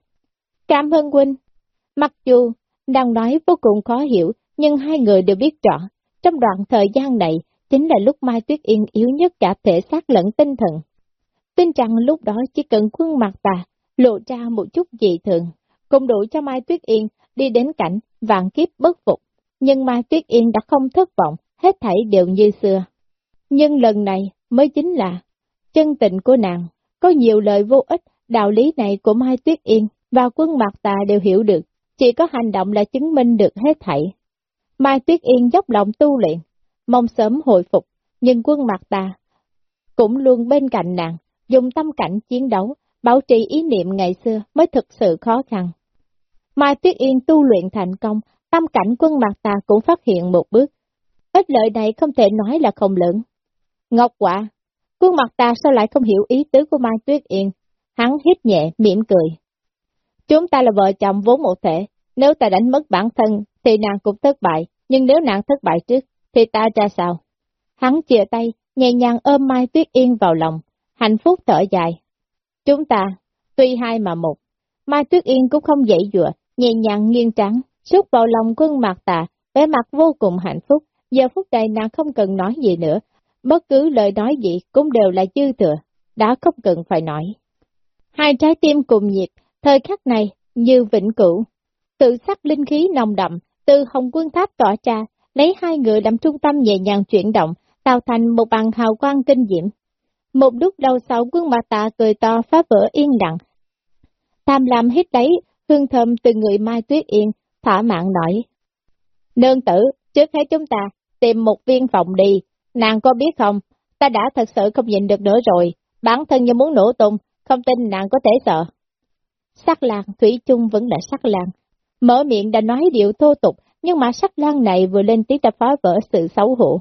Cảm ơn huynh. Mặc dù đang nói vô cùng khó hiểu, nhưng hai người đều biết rõ, trong đoạn thời gian này chính là lúc Mai Tuyết Yên yếu nhất cả thể xác lẫn tinh thần. Tin rằng lúc đó chỉ cần khuôn mặt ta lộ ra một chút dị thường, cũng đủ cho Mai Tuyết Yên đi đến cảnh vạn kiếp bất phục. Nhưng Mai Tuyết Yên đã không thất vọng, hết thảy đều như xưa. Nhưng lần này mới chính là chân tình của nàng, có nhiều lời vô ích, đạo lý này của Mai Tuyết Yên và quân mặt tà đều hiểu được, chỉ có hành động là chứng minh được hết thảy. Mai Tuyết Yên dốc lòng tu luyện, mong sớm hồi phục, nhưng quân mặt tà cũng luôn bên cạnh nàng, dùng tâm cảnh chiến đấu, bảo trì ý niệm ngày xưa mới thực sự khó khăn. Mai Tuyết Yên tu luyện thành công, tâm cảnh quân mặt tà cũng phát hiện một bước. Ít lợi này không thể nói là không lớn. Ngọc quả, quân mặt tà sao lại không hiểu ý tứ của Mai Tuyết Yên? Hắn hít nhẹ, mỉm cười. Chúng ta là vợ chồng vốn một thể, nếu ta đánh mất bản thân thì nàng cũng thất bại, nhưng nếu nàng thất bại trước, thì ta ra sao? Hắn chia tay, nhẹ nhàng ôm Mai Tuyết Yên vào lòng, hạnh phúc thở dài. Chúng ta, tuy hai mà một, Mai Tuyết Yên cũng không dậy dụa, nhẹ nhàng nghiêng trắng, xúc vào lòng quân mặt tà, vẻ mặt vô cùng hạnh phúc, giờ phút này nàng không cần nói gì nữa, bất cứ lời nói gì cũng đều là dư thừa, đã không cần phải nói. Hai trái tim cùng nhiệt, thời khắc này như vĩnh cửu, tự sắc linh khí nồng đậm, từ hồng quân tháp tỏa ra, lấy hai người làm trung tâm nhẹ nhàng chuyển động, tạo thành một bằng hào quang kinh diễm. Một lúc đầu sau quân mặt tạ cười to phá vỡ yên lặng. tam lam hít đấy, hương thơm từ người Mai Tuyết Yên, thỏa mãn nói. Nương tử, trước hết chúng ta tìm một viên phòng đi, nàng có biết không, ta đã thật sự không nhìn được nữa rồi, bản thân như muốn nổ tung, không tin nàng có thể sợ. Sắc lan, Thủy chung vẫn là sắc lan. Mở miệng đã nói điệu thô tục, nhưng mà sắc lan này vừa lên tiếng đã phá vỡ sự xấu hổ.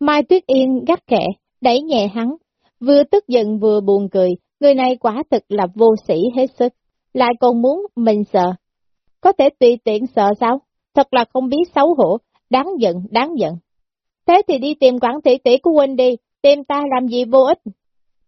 Mai Tuyết Yên gắt kẹ, đẩy nhẹ hắn, vừa tức giận vừa buồn cười, người này quả thực là vô sĩ hết sức, lại còn muốn mình sợ. Có thể tùy tiện sợ sao? Thật là không biết xấu hổ, đáng giận, đáng giận. Thế thì đi tìm quản thị tỷ của huynh đi, tìm ta làm gì vô ích.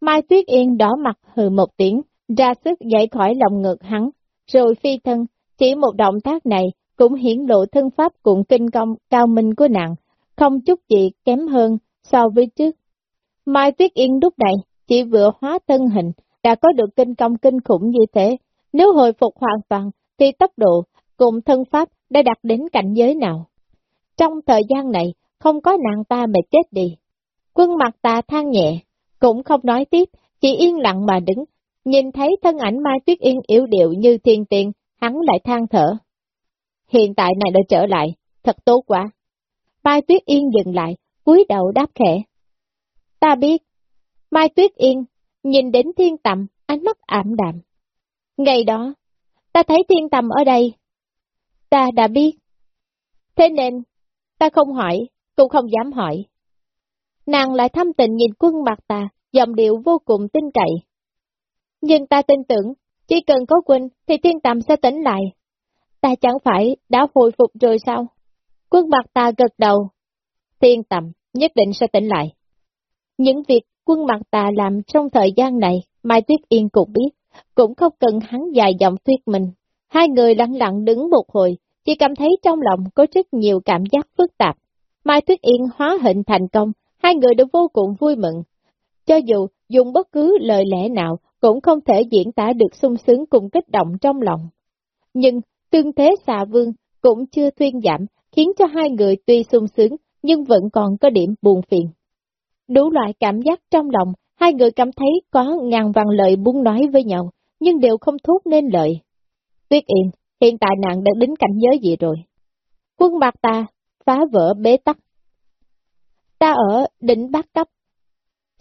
Mai Tuyết Yên đỏ mặt hừ một tiếng, ra sức giải khỏi lòng ngực hắn, rồi phi thân, chỉ một động tác này cũng hiển lộ thân pháp cùng kinh công cao minh của nàng, không chút gì kém hơn so với trước. Mai Tuyết Yên lúc này chỉ vừa hóa thân hình, đã có được kinh công kinh khủng như thế, nếu hồi phục hoàn toàn thì tốc độ cùng thân pháp đã đạt đến cảnh giới nào. Trong thời gian này, không có nàng ta mà chết đi. Quân mặt ta than nhẹ, cũng không nói tiếp, chỉ yên lặng mà đứng, nhìn thấy thân ảnh Mai Tuyết Yên yếu điệu như thiên tiên hắn lại than thở. Hiện tại này đã trở lại, thật tốt quá. Mai Tuyết Yên dừng lại, cúi đầu đáp khẽ. Ta biết, Mai Tuyết Yên nhìn đến thiên tầm, ánh mắt ảm đạm. Ngày đó, ta thấy thiên tầm ở đây. Ta đã biết. Thế nên, ta không hỏi, cũng không dám hỏi. Nàng lại thâm tình nhìn quân mặt ta, giọng điệu vô cùng tin cậy. Nhưng ta tin tưởng, chỉ cần có Quỳnh thì tiên tầm sẽ tỉnh lại. Ta chẳng phải đã hồi phục rồi sao? Quân mặt ta gật đầu. tiên tầm nhất định sẽ tỉnh lại. Những việc quân mặt ta làm trong thời gian này, Mai Tuyết Yên cũng biết, cũng không cần hắn dài dòng thuyết mình. Hai người lặng lặng đứng một hồi, chỉ cảm thấy trong lòng có rất nhiều cảm giác phức tạp. Mai Tuyết Yên hóa hình thành công, hai người đều vô cùng vui mừng. Cho dù dùng bất cứ lời lẽ nào cũng không thể diễn tả được sung sướng cùng kích động trong lòng. Nhưng tương thế xà vương cũng chưa thuyên giảm, khiến cho hai người tuy sung sướng nhưng vẫn còn có điểm buồn phiền. Đủ loại cảm giác trong lòng, hai người cảm thấy có ngàn vàng lời muốn nói với nhau, nhưng đều không thốt nên lời. Tuyết Yên, hiện tại nàng đã đến cảnh giới gì rồi? Quân bạc ta, phá vỡ bế tắc. Ta ở đỉnh bát cấp.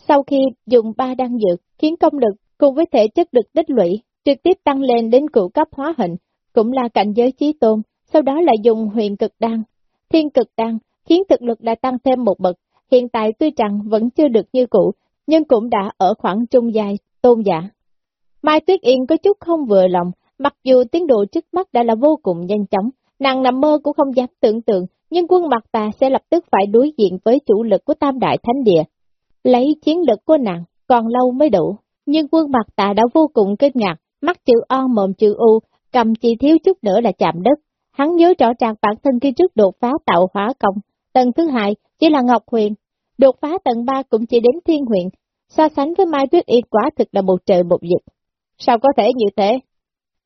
Sau khi dùng ba đăng dược, khiến công lực cùng với thể chất được tích lũy, trực tiếp tăng lên đến cựu cấp hóa hình, cũng là cảnh giới trí tôn, sau đó lại dùng huyền cực đan, thiên cực đan, khiến thực lực lại tăng thêm một bậc. Hiện tại tuy rằng vẫn chưa được như cũ, nhưng cũng đã ở khoảng trung dài, tôn giả. Mai Tuyết Yên có chút không vừa lòng, mặc dù tiến độ trước mắt đã là vô cùng nhanh chóng, nàng nằm mơ cũng không dám tưởng tượng, nhưng quân mặt tà sẽ lập tức phải đối diện với chủ lực của Tam Đại Thánh Địa. Lấy chiến lực của nàng, còn lâu mới đủ, nhưng quân mặt tạ đã vô cùng kinh ngạc, mắt chữ O mồm chữ U, cầm chỉ thiếu chút nữa là chạm đất. Hắn nhớ rõ ràng bản thân khi trước đột phá tạo hóa công, tầng thứ hai chỉ là Ngọc Huyền, đột phá tầng ba cũng chỉ đến Thiên Huyền, so sánh với Mai Tuyết Yên quả thực là một trời một vực. Sao có thể như thế?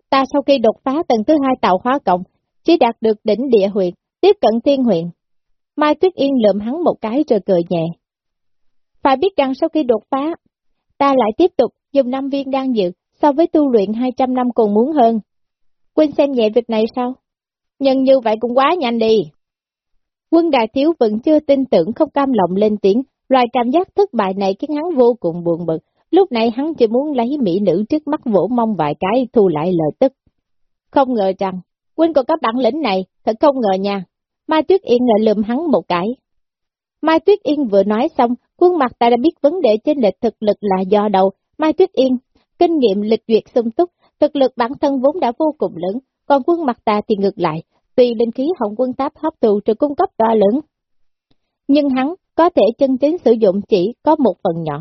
Ta sau khi đột phá tầng thứ hai tạo hóa cộng, chỉ đạt được đỉnh địa huyện, tiếp cận thiên huyện. Mai Tuyết Yên lượm hắn một cái rồi cười nhẹ. Phải biết rằng sau khi đột phá, ta lại tiếp tục dùng năm viên đan dược, so với tu luyện 200 năm còn muốn hơn. Quên xem nhẹ việc này sao? Nhưng như vậy cũng quá nhanh đi. Quân đại thiếu vẫn chưa tin tưởng không cam lòng lên tiếng, loài cảm giác thất bại này khiến hắn vô cùng buồn bực, lúc này hắn chỉ muốn lấy mỹ nữ trước mắt vỗ mông vài cái thu lại lời tức. Không ngờ rằng, Quynh còn có bản lĩnh này, thật không ngờ nha. Mai Tuyết Yên lại lườm hắn một cái. Mai Tuyết Yên vừa nói xong, quân mặt ta đã biết vấn đề trên lệch thực lực là do đầu. Mai Tuyết Yên, kinh nghiệm lịch duyệt sung túc, thực lực bản thân vốn đã vô cùng lớn, còn quân mặt ta thì ngược lại, tùy linh khí hồng quân táp hấp thụ rồi cung cấp to lớn. Nhưng hắn có thể chân chính sử dụng chỉ có một phần nhỏ.